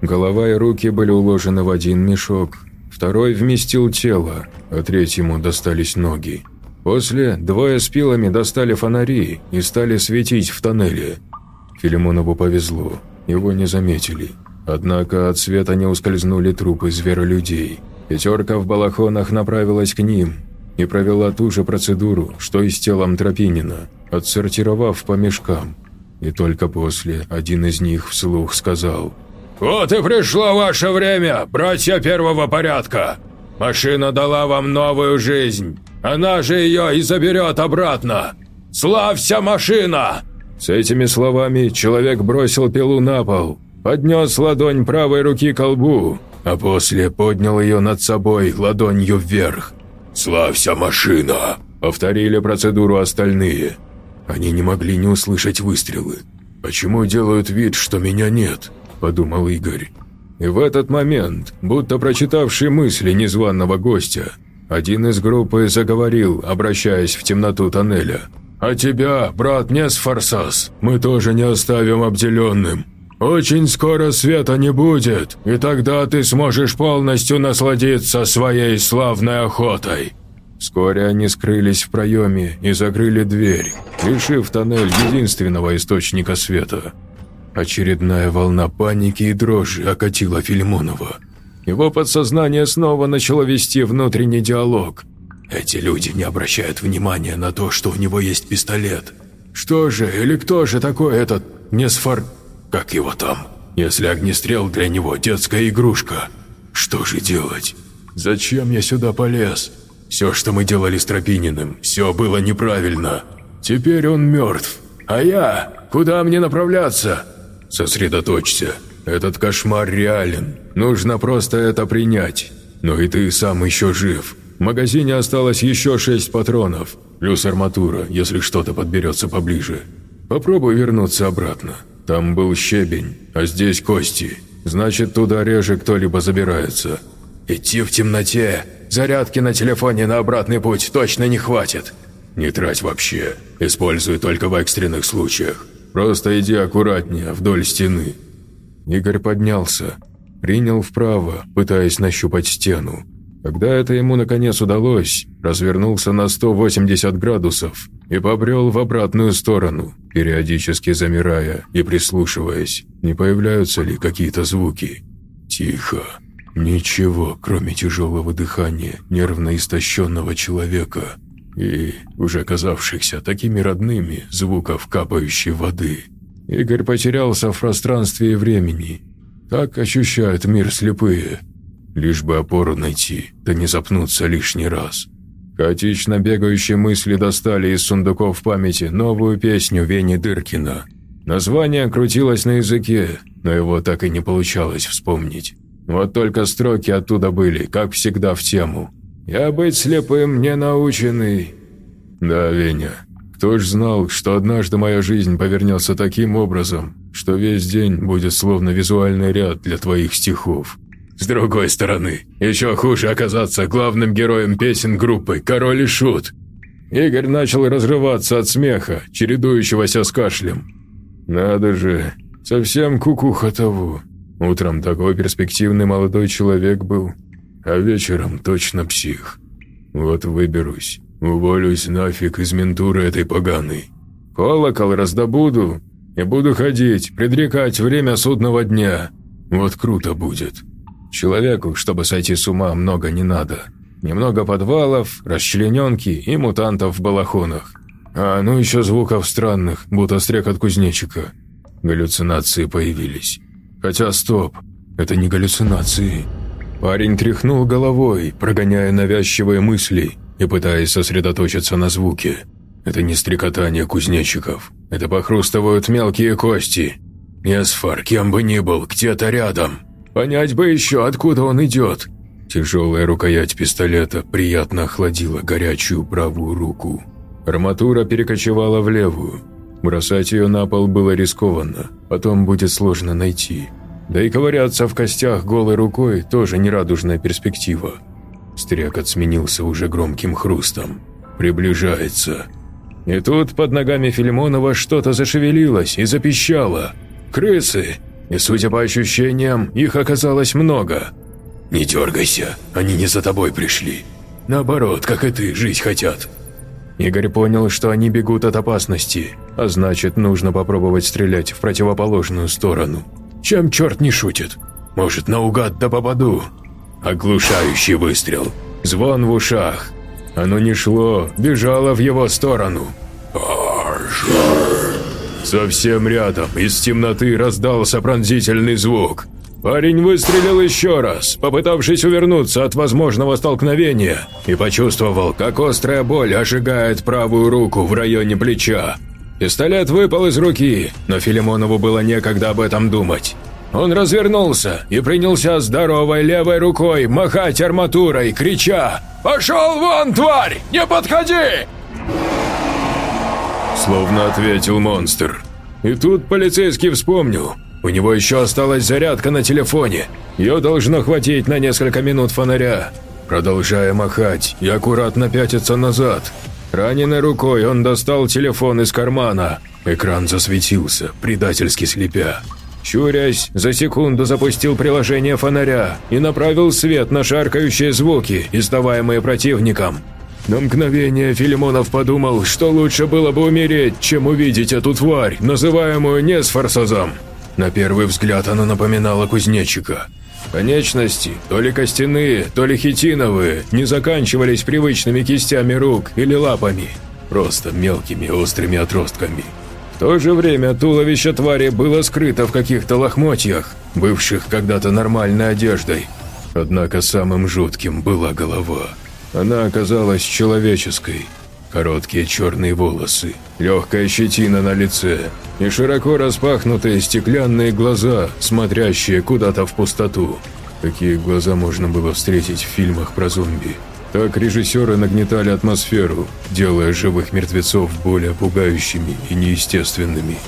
Голова и руки были уложены в один мешок, второй вместил тело, а третьему достались ноги. После двое с пилами достали фонари и стали светить в тоннеле. Филимонову повезло, его не заметили. Однако от света не ускользнули трупы зверолюдей. Пятерка в балахонах направилась к ним и провела ту же процедуру, что и с телом Тропинина, отсортировав по мешкам. И только после один из них вслух сказал «Вот и пришло ваше время, братья первого порядка! Машина дала вам новую жизнь, она же ее и заберет обратно! Славься, машина!» С этими словами человек бросил пилу на пол, поднес ладонь правой руки к лбу, а после поднял ее над собой ладонью вверх. «Славься, машина!» – повторили процедуру остальные. Они не могли не услышать выстрелы. «Почему делают вид, что меня нет?» – подумал Игорь. И в этот момент, будто прочитавший мысли незваного гостя, один из группы заговорил, обращаясь в темноту тоннеля. «А тебя, брат Несфорсас, мы тоже не оставим обделенным. Очень скоро света не будет, и тогда ты сможешь полностью насладиться своей славной охотой». Вскоре они скрылись в проеме и закрыли дверь, лишив тоннель единственного источника света. Очередная волна паники и дрожи окатила Филимонова. Его подсознание снова начало вести внутренний диалог. Эти люди не обращают внимания на то, что у него есть пистолет. Что же или кто же такой этот Несфор... Как его там? Если огнестрел для него детская игрушка. Что же делать? Зачем я сюда полез? Все, что мы делали с Тропининым, все было неправильно. Теперь он мертв. А я? Куда мне направляться? Сосредоточься. Этот кошмар реален. Нужно просто это принять. Но и ты сам еще жив. В магазине осталось еще шесть патронов. Плюс арматура, если что-то подберется поближе. Попробуй вернуться обратно. Там был щебень, а здесь кости. Значит, туда реже кто-либо забирается. Идти в темноте. Зарядки на телефоне на обратный путь точно не хватит. Не трать вообще. Используй только в экстренных случаях. Просто иди аккуратнее, вдоль стены. Игорь поднялся, принял вправо, пытаясь нащупать стену. Когда это ему наконец удалось, развернулся на 180 градусов и побрел в обратную сторону, периодически замирая и прислушиваясь, не появляются ли какие-то звуки. Тихо. Ничего, кроме тяжелого дыхания нервно истощенного человека и, уже казавшихся такими родными, звуков капающей воды – Игорь потерялся в пространстве и времени. Так ощущают мир слепые. Лишь бы опору найти, да не запнуться лишний раз. Хаотично бегающие мысли достали из сундуков памяти новую песню Вени Дыркина. Название крутилось на языке, но его так и не получалось вспомнить. Вот только строки оттуда были, как всегда, в тему. «Я быть слепым не наученный». «Да, Веня, кто ж знал, что однажды моя жизнь повернется таким образом, что весь день будет словно визуальный ряд для твоих стихов. С другой стороны, еще хуже оказаться главным героем песен группы «Король и Шут». Игорь начал разрываться от смеха, чередующегося с кашлем. «Надо же, совсем кукуха того. Утром такой перспективный молодой человек был, а вечером точно псих. Вот выберусь, Уволюсь нафиг из ментуры этой поганой. Колокол раздобуду и буду ходить, предрекать время судного дня. Вот круто будет. Человеку, чтобы сойти с ума, много не надо. Немного подвалов, расчлененки и мутантов в балахонах. А ну еще звуков странных, будто стрекот кузнечика. Галлюцинации появились. Хотя стоп, это не галлюцинации. Парень тряхнул головой, прогоняя навязчивые мысли и пытаясь сосредоточиться на звуке. Это не стрекотание кузнечиков. Это похрустывают мелкие кости. Ясфар, кем бы ни был, где-то рядом. Понять бы еще, откуда он идет. Тяжелая рукоять пистолета приятно охладила горячую правую руку. Арматура перекочевала в левую. Бросать ее на пол было рискованно, потом будет сложно найти. Да и ковыряться в костях голой рукой тоже нерадужная перспектива. Стрекот сменился уже громким хрустом. Приближается. И тут под ногами Филимонова что-то зашевелилось и запищало. Крысы! И, судя по ощущениям, их оказалось много. «Не дергайся, они не за тобой пришли. Наоборот, как и ты, жить хотят», Игорь понял, что они бегут от опасности, а значит, нужно попробовать стрелять в противоположную сторону. Чем черт не шутит? Может, наугад да попаду? Оглушающий выстрел. Звон в ушах. Оно не шло, бежало в его сторону. Совсем рядом из темноты раздался пронзительный звук. Парень выстрелил еще раз, попытавшись увернуться от возможного столкновения, и почувствовал, как острая боль ожигает правую руку в районе плеча. Пистолет выпал из руки, но Филимонову было некогда об этом думать. Он развернулся и принялся здоровой левой рукой махать арматурой, крича «Пошел вон, тварь! Не подходи!» Словно ответил монстр. И тут полицейский вспомнил, у него еще осталась зарядка на телефоне. Ее должно хватить на несколько минут фонаря. Продолжая махать и аккуратно пятиться назад. Раненой рукой он достал телефон из кармана. Экран засветился, предательски слепя. Щурясь, за секунду запустил приложение фонаря и направил свет на шаркающие звуки, издаваемые противником. На мгновение Филимонов подумал, что лучше было бы умереть, чем увидеть эту тварь, называемую Несфорсозом. На первый взгляд она напоминала кузнечика. Конечности, то ли костяные, то ли хитиновые, не заканчивались привычными кистями рук или лапами, просто мелкими острыми отростками. В то же время туловище твари было скрыто в каких-то лохмотьях, бывших когда-то нормальной одеждой. Однако самым жутким была голова. Она оказалась человеческой, Короткие черные волосы, легкая щетина на лице и широко распахнутые стеклянные глаза, смотрящие куда-то в пустоту. Такие глаза можно было встретить в фильмах про зомби. Так режиссеры нагнетали атмосферу, делая живых мертвецов более пугающими и неестественными.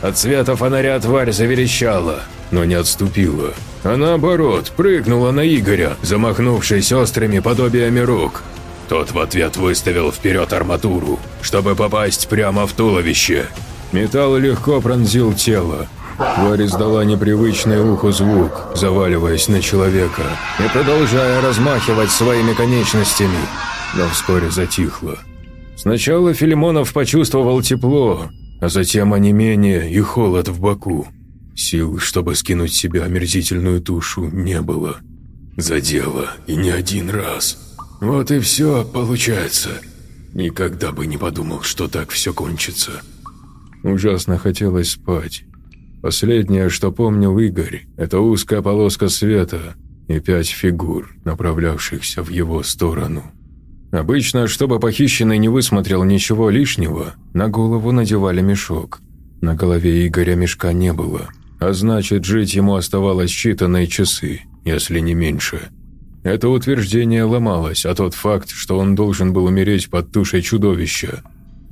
От света фонаря тварь заверещала, но не отступила. А наоборот, прыгнула на Игоря, замахнувшись острыми подобиями рук. Тот в ответ выставил вперед арматуру, чтобы попасть прямо в туловище. Металл легко пронзил тело. Тварь издала непривычный уху звук, заваливаясь на человека и продолжая размахивать своими конечностями, но вскоре затихла. Сначала Филимонов почувствовал тепло, а затем онемение и холод в боку. Сил, чтобы скинуть с себя омерзительную тушу, не было. Задело, и не один раз. Вот и все получается. Никогда бы не подумал, что так все кончится. Ужасно хотелось спать. Последнее, что помнил Игорь, это узкая полоска света и пять фигур, направлявшихся в его сторону. Обычно, чтобы похищенный не высмотрел ничего лишнего, на голову надевали мешок. На голове Игоря мешка не было, а значит, жить ему оставалось считанные часы, если не меньше – это утверждение ломалось, а тот факт, что он должен был умереть под тушей чудовища.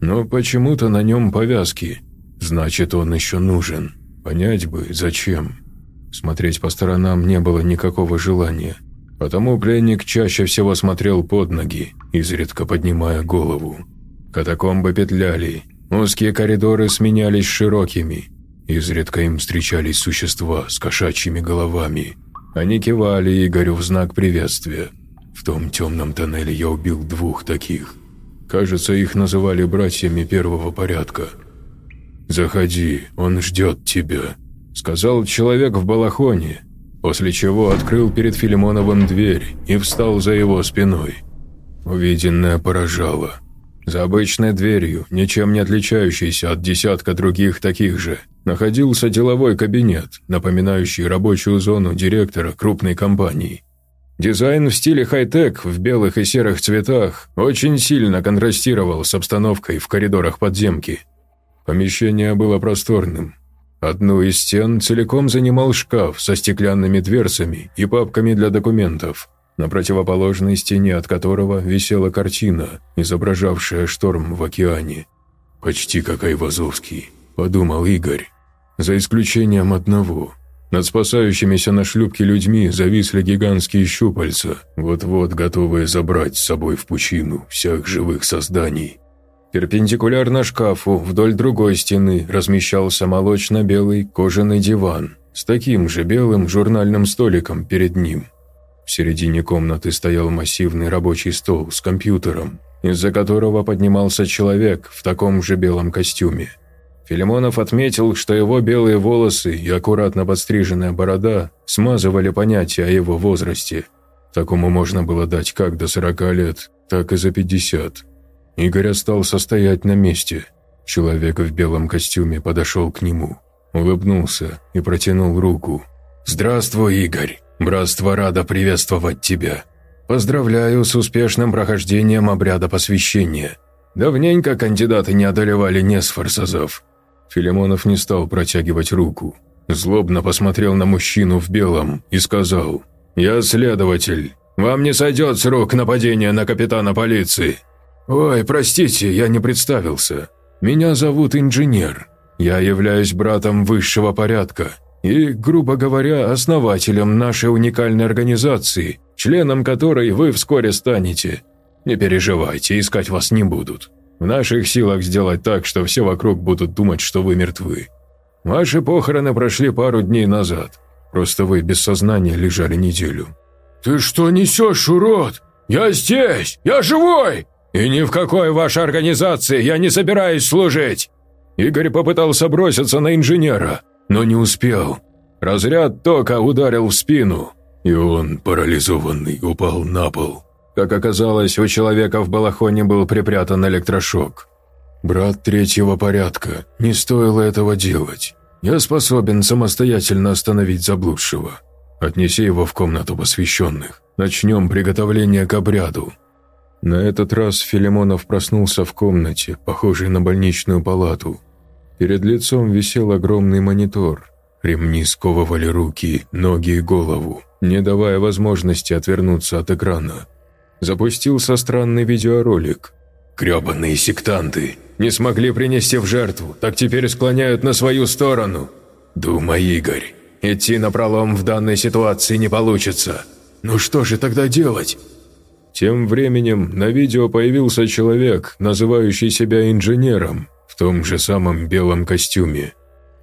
Но почему-то на нем повязки. Значит, он еще нужен. Понять бы, зачем. Смотреть по сторонам не было никакого желания. Потому пленник чаще всего смотрел под ноги, изредка поднимая голову. Катакомбы петляли, узкие коридоры сменялись широкими. Изредка им встречались существа с кошачьими головами – они кивали Игорю в знак приветствия. В том темном тоннеле я убил двух таких. Кажется, их называли братьями первого порядка. «Заходи, он ждет тебя», — сказал человек в балахоне, после чего открыл перед Филимоновым дверь и встал за его спиной. Увиденное поражало. За обычной дверью, ничем не отличающейся от десятка других таких же, находился деловой кабинет, напоминающий рабочую зону директора крупной компании. Дизайн в стиле хай-тек в белых и серых цветах очень сильно контрастировал с обстановкой в коридорах подземки. Помещение было просторным. Одну из стен целиком занимал шкаф со стеклянными дверцами и папками для документов, на противоположной стене от которого висела картина, изображавшая шторм в океане. «Почти как Айвазовский», – подумал Игорь. «За исключением одного – над спасающимися на шлюпке людьми зависли гигантские щупальца, вот-вот готовые забрать с собой в пучину всех живых созданий. Перпендикулярно шкафу вдоль другой стены размещался молочно-белый кожаный диван с таким же белым журнальным столиком перед ним. В середине комнаты стоял массивный рабочий стол с компьютером, из-за которого поднимался человек в таком же белом костюме – Филимонов отметил, что его белые волосы и аккуратно подстриженная борода смазывали понятие о его возрасте. Такому можно было дать как до 40 лет, так и за 50. Игорь остался стоять на месте. Человек в белом костюме подошел к нему, улыбнулся и протянул руку. «Здравствуй, Игорь! Братство рада приветствовать тебя! Поздравляю с успешным прохождением обряда посвящения!» Давненько кандидаты не одолевали Несфорсазов. Филимонов не стал протягивать руку. Злобно посмотрел на мужчину в белом и сказал, «Я следователь. Вам не сойдет с рук нападение на капитана полиции». «Ой, простите, я не представился. Меня зовут инженер. Я являюсь братом высшего порядка и, грубо говоря, основателем нашей уникальной организации, членом которой вы вскоре станете. Не переживайте, искать вас не будут. В наших силах сделать так, что все вокруг будут думать, что вы мертвы. Ваши похороны прошли пару дней назад. Просто вы без сознания лежали неделю». «Ты что несешь, урод? Я здесь! Я живой! И ни в какой вашей организации я не собираюсь служить!» Игорь попытался броситься на инженера, но не успел. Разряд тока ударил в спину, и он, парализованный, упал на пол. Как оказалось, у человека в балахоне был припрятан электрошок. «Брат третьего порядка, не стоило этого делать. Я способен самостоятельно остановить заблудшего. Отнеси его в комнату посвященных. Начнем приготовление к обряду». На этот раз Филимонов проснулся в комнате, похожей на больничную палату. Перед лицом висел огромный монитор. Ремни сковывали руки, ноги и голову, не давая возможности отвернуться от экрана запустился странный видеоролик. «Гребаные сектанты! Не смогли принести в жертву, так теперь склоняют на свою сторону!» «Думай, Игорь, идти на пролом в данной ситуации не получится. Ну что же тогда делать?» Тем временем на видео появился человек, называющий себя инженером, в том же самом белом костюме.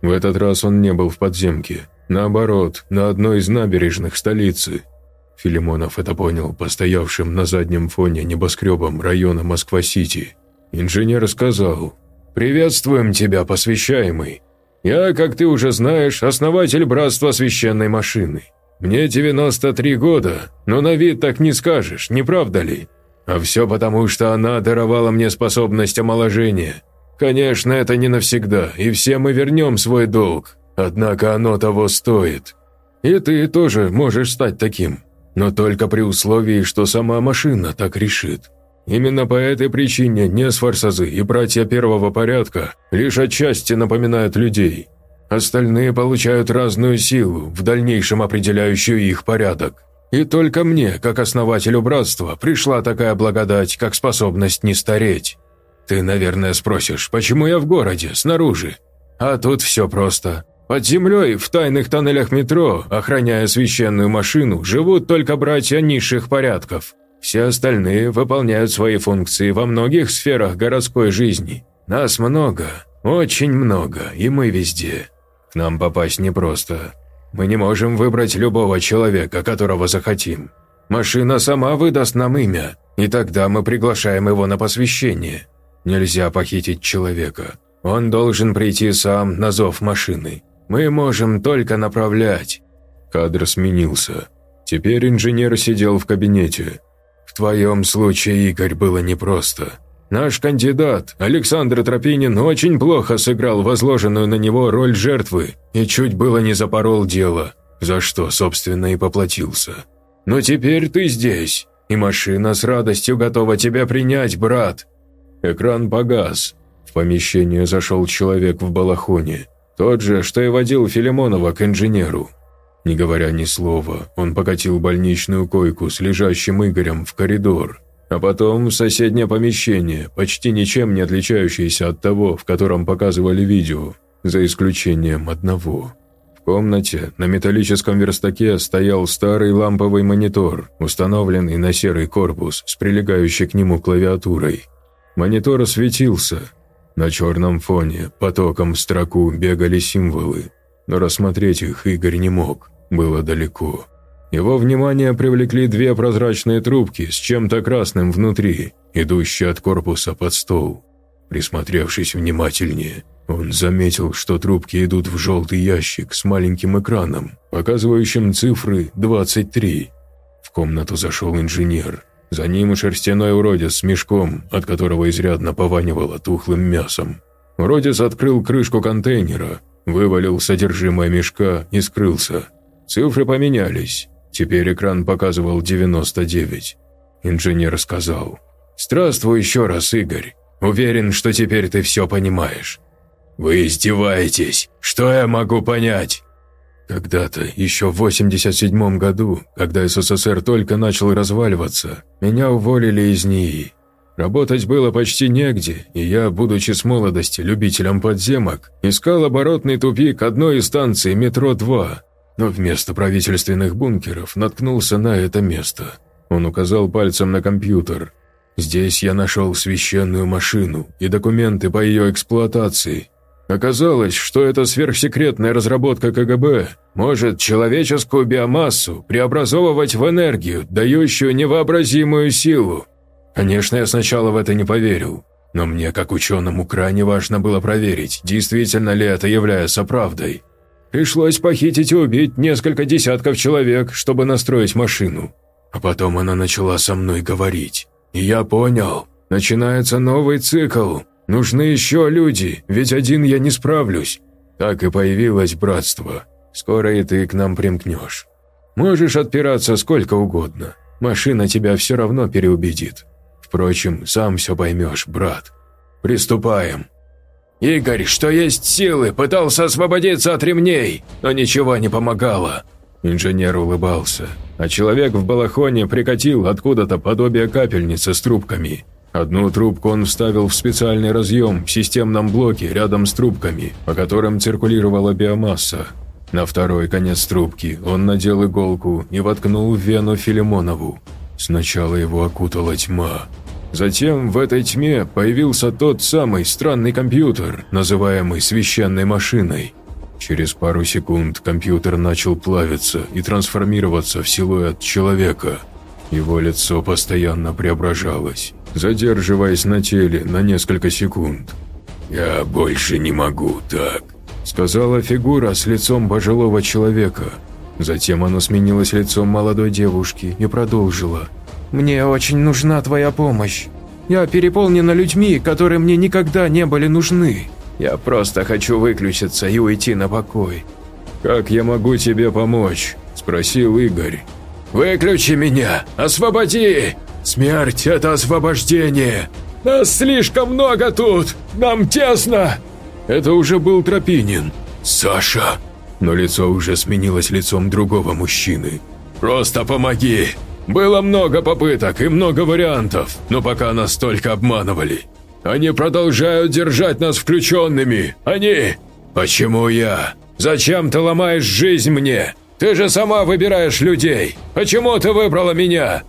В этот раз он не был в подземке. Наоборот, на одной из набережных столицы – Филимонов это понял по стоявшим на заднем фоне небоскребам района Москва-Сити. Инженер сказал, «Приветствуем тебя, посвящаемый. Я, как ты уже знаешь, основатель Братства Священной Машины. Мне 93 года, но на вид так не скажешь, не правда ли? А все потому, что она даровала мне способность омоложения. Конечно, это не навсегда, и все мы вернем свой долг, однако оно того стоит. И ты тоже можешь стать таким но только при условии, что сама машина так решит. Именно по этой причине Несфорсазы и братья первого порядка лишь отчасти напоминают людей. Остальные получают разную силу, в дальнейшем определяющую их порядок. И только мне, как основателю братства, пришла такая благодать, как способность не стареть. Ты, наверное, спросишь, почему я в городе, снаружи? А тут все просто. Под землей, в тайных тоннелях метро, охраняя священную машину, живут только братья низших порядков. Все остальные выполняют свои функции во многих сферах городской жизни. Нас много, очень много, и мы везде. К нам попасть непросто. Мы не можем выбрать любого человека, которого захотим. Машина сама выдаст нам имя, и тогда мы приглашаем его на посвящение. Нельзя похитить человека. Он должен прийти сам на зов машины. Мы можем только направлять». Кадр сменился. Теперь инженер сидел в кабинете. «В твоем случае, Игорь, было непросто. Наш кандидат, Александр Тропинин, очень плохо сыграл возложенную на него роль жертвы и чуть было не запорол дело, за что, собственно, и поплатился. Но теперь ты здесь, и машина с радостью готова тебя принять, брат». Экран погас. В помещение зашел человек в балахоне. Тот же, что и водил Филимонова к инженеру. Не говоря ни слова, он покатил больничную койку с лежащим Игорем в коридор, а потом в соседнее помещение, почти ничем не отличающееся от того, в котором показывали видео, за исключением одного. В комнате на металлическом верстаке стоял старый ламповый монитор, установленный на серый корпус с прилегающей к нему клавиатурой. Монитор осветился. На черном фоне потоком в строку бегали символы, но рассмотреть их Игорь не мог, было далеко. Его внимание привлекли две прозрачные трубки с чем-то красным внутри, идущие от корпуса под стол. Присмотревшись внимательнее, он заметил, что трубки идут в желтый ящик с маленьким экраном, показывающим цифры 23. В комнату зашел инженер. За ним шерстяной уродец с мешком, от которого изрядно пованивало тухлым мясом. Уродец открыл крышку контейнера, вывалил содержимое мешка и скрылся. Цифры поменялись. Теперь экран показывал 99. Инженер сказал. «Здравствуй еще раз, Игорь. Уверен, что теперь ты все понимаешь». «Вы издеваетесь? Что я могу понять?» Когда-то, еще в 87 году, когда СССР только начал разваливаться, меня уволили из НИИ. Работать было почти негде, и я, будучи с молодости любителем подземок, искал оборотный тупик одной из станций метро-2, но вместо правительственных бункеров наткнулся на это место. Он указал пальцем на компьютер. Здесь я нашел священную машину и документы по ее эксплуатации. Оказалось, что эта сверхсекретная разработка КГБ может человеческую биомассу преобразовывать в энергию, дающую невообразимую силу. Конечно, я сначала в это не поверил, но мне, как ученому, крайне важно было проверить, действительно ли это является правдой. Пришлось похитить и убить несколько десятков человек, чтобы настроить машину. А потом она начала со мной говорить. И я понял, начинается новый цикл. Нужны еще люди, ведь один я не справлюсь. Так и появилось братство. Скоро и ты к нам примкнешь. Можешь отпираться сколько угодно. Машина тебя все равно переубедит. Впрочем, сам все поймешь, брат. Приступаем. Игорь, что есть силы, пытался освободиться от ремней, но ничего не помогало. Инженер улыбался, а человек в балахоне прикатил откуда-то подобие капельницы с трубками. Одну трубку он вставил в специальный разъем в системном блоке рядом с трубками, по которым циркулировала биомасса. На второй конец трубки он надел иголку и воткнул в вену Филимонову. Сначала его окутала тьма, Затем в этой тьме появился тот самый странный компьютер, называемый священной машиной. Через пару секунд компьютер начал плавиться и трансформироваться в силуэт человека. Его лицо постоянно преображалось, задерживаясь на теле на несколько секунд. «Я больше не могу так», – сказала фигура с лицом пожилого человека. Затем оно сменилось лицом молодой девушки и продолжила – мне очень нужна твоя помощь. Я переполнена людьми, которые мне никогда не были нужны. Я просто хочу выключиться и уйти на покой». «Как я могу тебе помочь?» – спросил Игорь. «Выключи меня! Освободи! Смерть – это освобождение! Нас слишком много тут! Нам тесно!» Это уже был Тропинин. «Саша!» Но лицо уже сменилось лицом другого мужчины. «Просто помоги! Было много попыток и много вариантов, но пока нас только обманывали. Они продолжают держать нас включенными. Они... Почему я? Зачем ты ломаешь жизнь мне? Ты же сама выбираешь людей. Почему ты выбрала меня?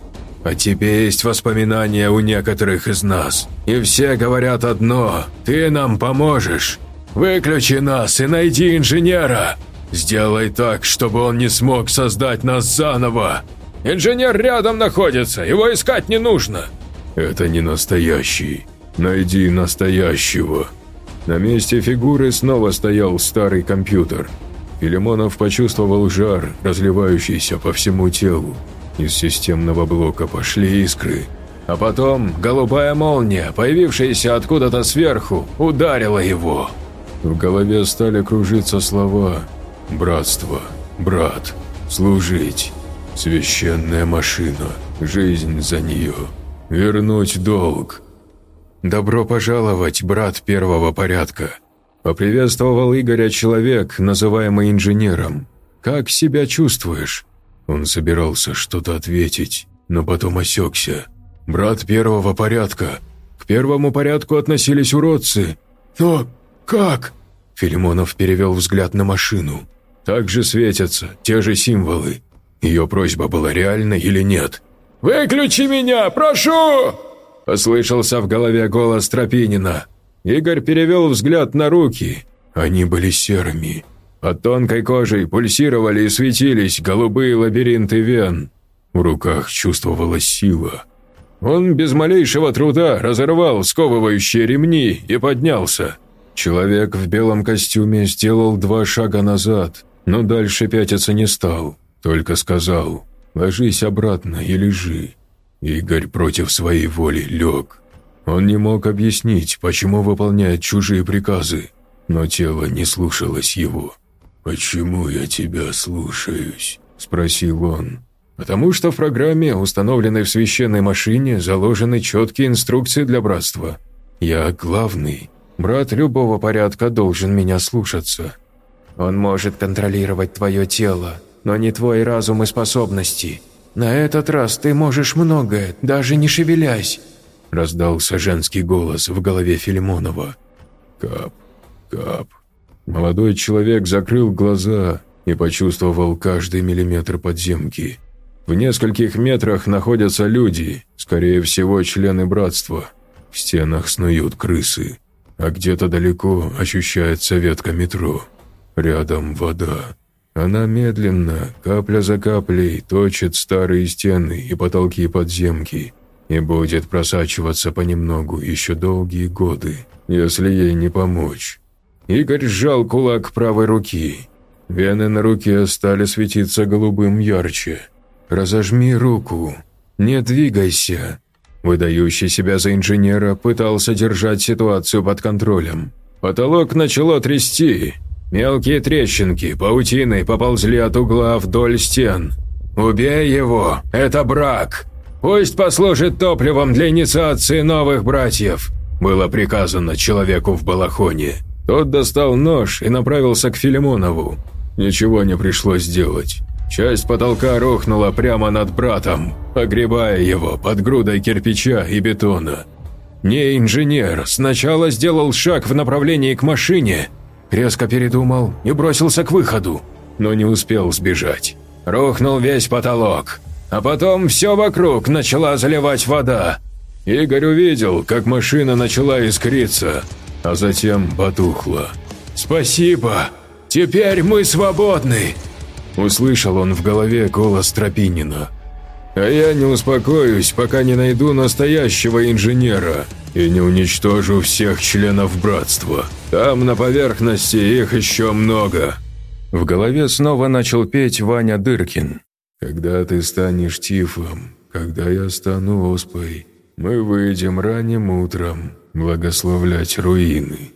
А тебе есть воспоминания у некоторых из нас. И все говорят одно. Ты нам поможешь. Выключи нас и найди инженера. Сделай так, чтобы он не смог создать нас заново. Инженер рядом находится, его искать не нужно». «Это не настоящий. Найди настоящего». На месте фигуры снова стоял старый компьютер. Филимонов почувствовал жар, разливающийся по всему телу. Из системного блока пошли искры. А потом голубая молния, появившаяся откуда-то сверху, ударила его. В голове стали кружиться слова «братство», «брат», «служить», «священная машина», «жизнь за нее», «вернуть долг». «Добро пожаловать, брат первого порядка», – поприветствовал Игоря человек, называемый инженером. «Как себя чувствуешь?» Он собирался что-то ответить, но потом осекся. «Брат первого порядка. К первому порядку относились уродцы. Но как?» Филимонов перевел взгляд на машину. «Так же светятся, те же символы. Ее просьба была реальной или нет?» «Выключи меня, прошу!» Послышался в голове голос Тропинина. Игорь перевел взгляд на руки. Они были серыми. Под тонкой кожей пульсировали и светились голубые лабиринты вен. В руках чувствовалась сила. Он без малейшего труда разорвал сковывающие ремни и поднялся. Человек в белом костюме сделал два шага назад, но дальше пятиться не стал, только сказал «Ложись обратно и лежи». Игорь против своей воли лег. Он не мог объяснить, почему выполняет чужие приказы, но тело не слушалось его. «Почему я тебя слушаюсь?» – спросил он. «Потому что в программе, установленной в священной машине, заложены четкие инструкции для братства. Я главный. Брат любого порядка должен меня слушаться. Он может контролировать твое тело, но не твой разум и способности. На этот раз ты можешь многое, даже не шевелясь», – раздался женский голос в голове Филимонова. «Кап, кап, Молодой человек закрыл глаза и почувствовал каждый миллиметр подземки. В нескольких метрах находятся люди, скорее всего, члены братства. В стенах снуют крысы, а где-то далеко ощущается ветка метро. Рядом вода. Она медленно, капля за каплей, точит старые стены и потолки подземки и будет просачиваться понемногу еще долгие годы, если ей не помочь. Игорь сжал кулак правой руки. Вены на руке стали светиться голубым ярче. «Разожми руку. Не двигайся». Выдающий себя за инженера пытался держать ситуацию под контролем. Потолок начало трясти. Мелкие трещинки паутиной поползли от угла вдоль стен. «Убей его! Это брак! Пусть послужит топливом для инициации новых братьев!» Было приказано человеку в балахоне. Тот достал нож и направился к Филимонову. Ничего не пришлось делать. Часть потолка рухнула прямо над братом, погребая его под грудой кирпича и бетона. Не инженер сначала сделал шаг в направлении к машине, резко передумал и бросился к выходу, но не успел сбежать. Рухнул весь потолок, а потом все вокруг начала заливать вода. Игорь увидел, как машина начала искриться, а затем потухла. «Спасибо! Теперь мы свободны!» Услышал он в голове голос Тропинина. «А я не успокоюсь, пока не найду настоящего инженера и не уничтожу всех членов братства. Там на поверхности их еще много». В голове снова начал петь Ваня Дыркин. «Когда ты станешь тифом, когда я стану оспой, мы выйдем ранним утром, благословлять руины.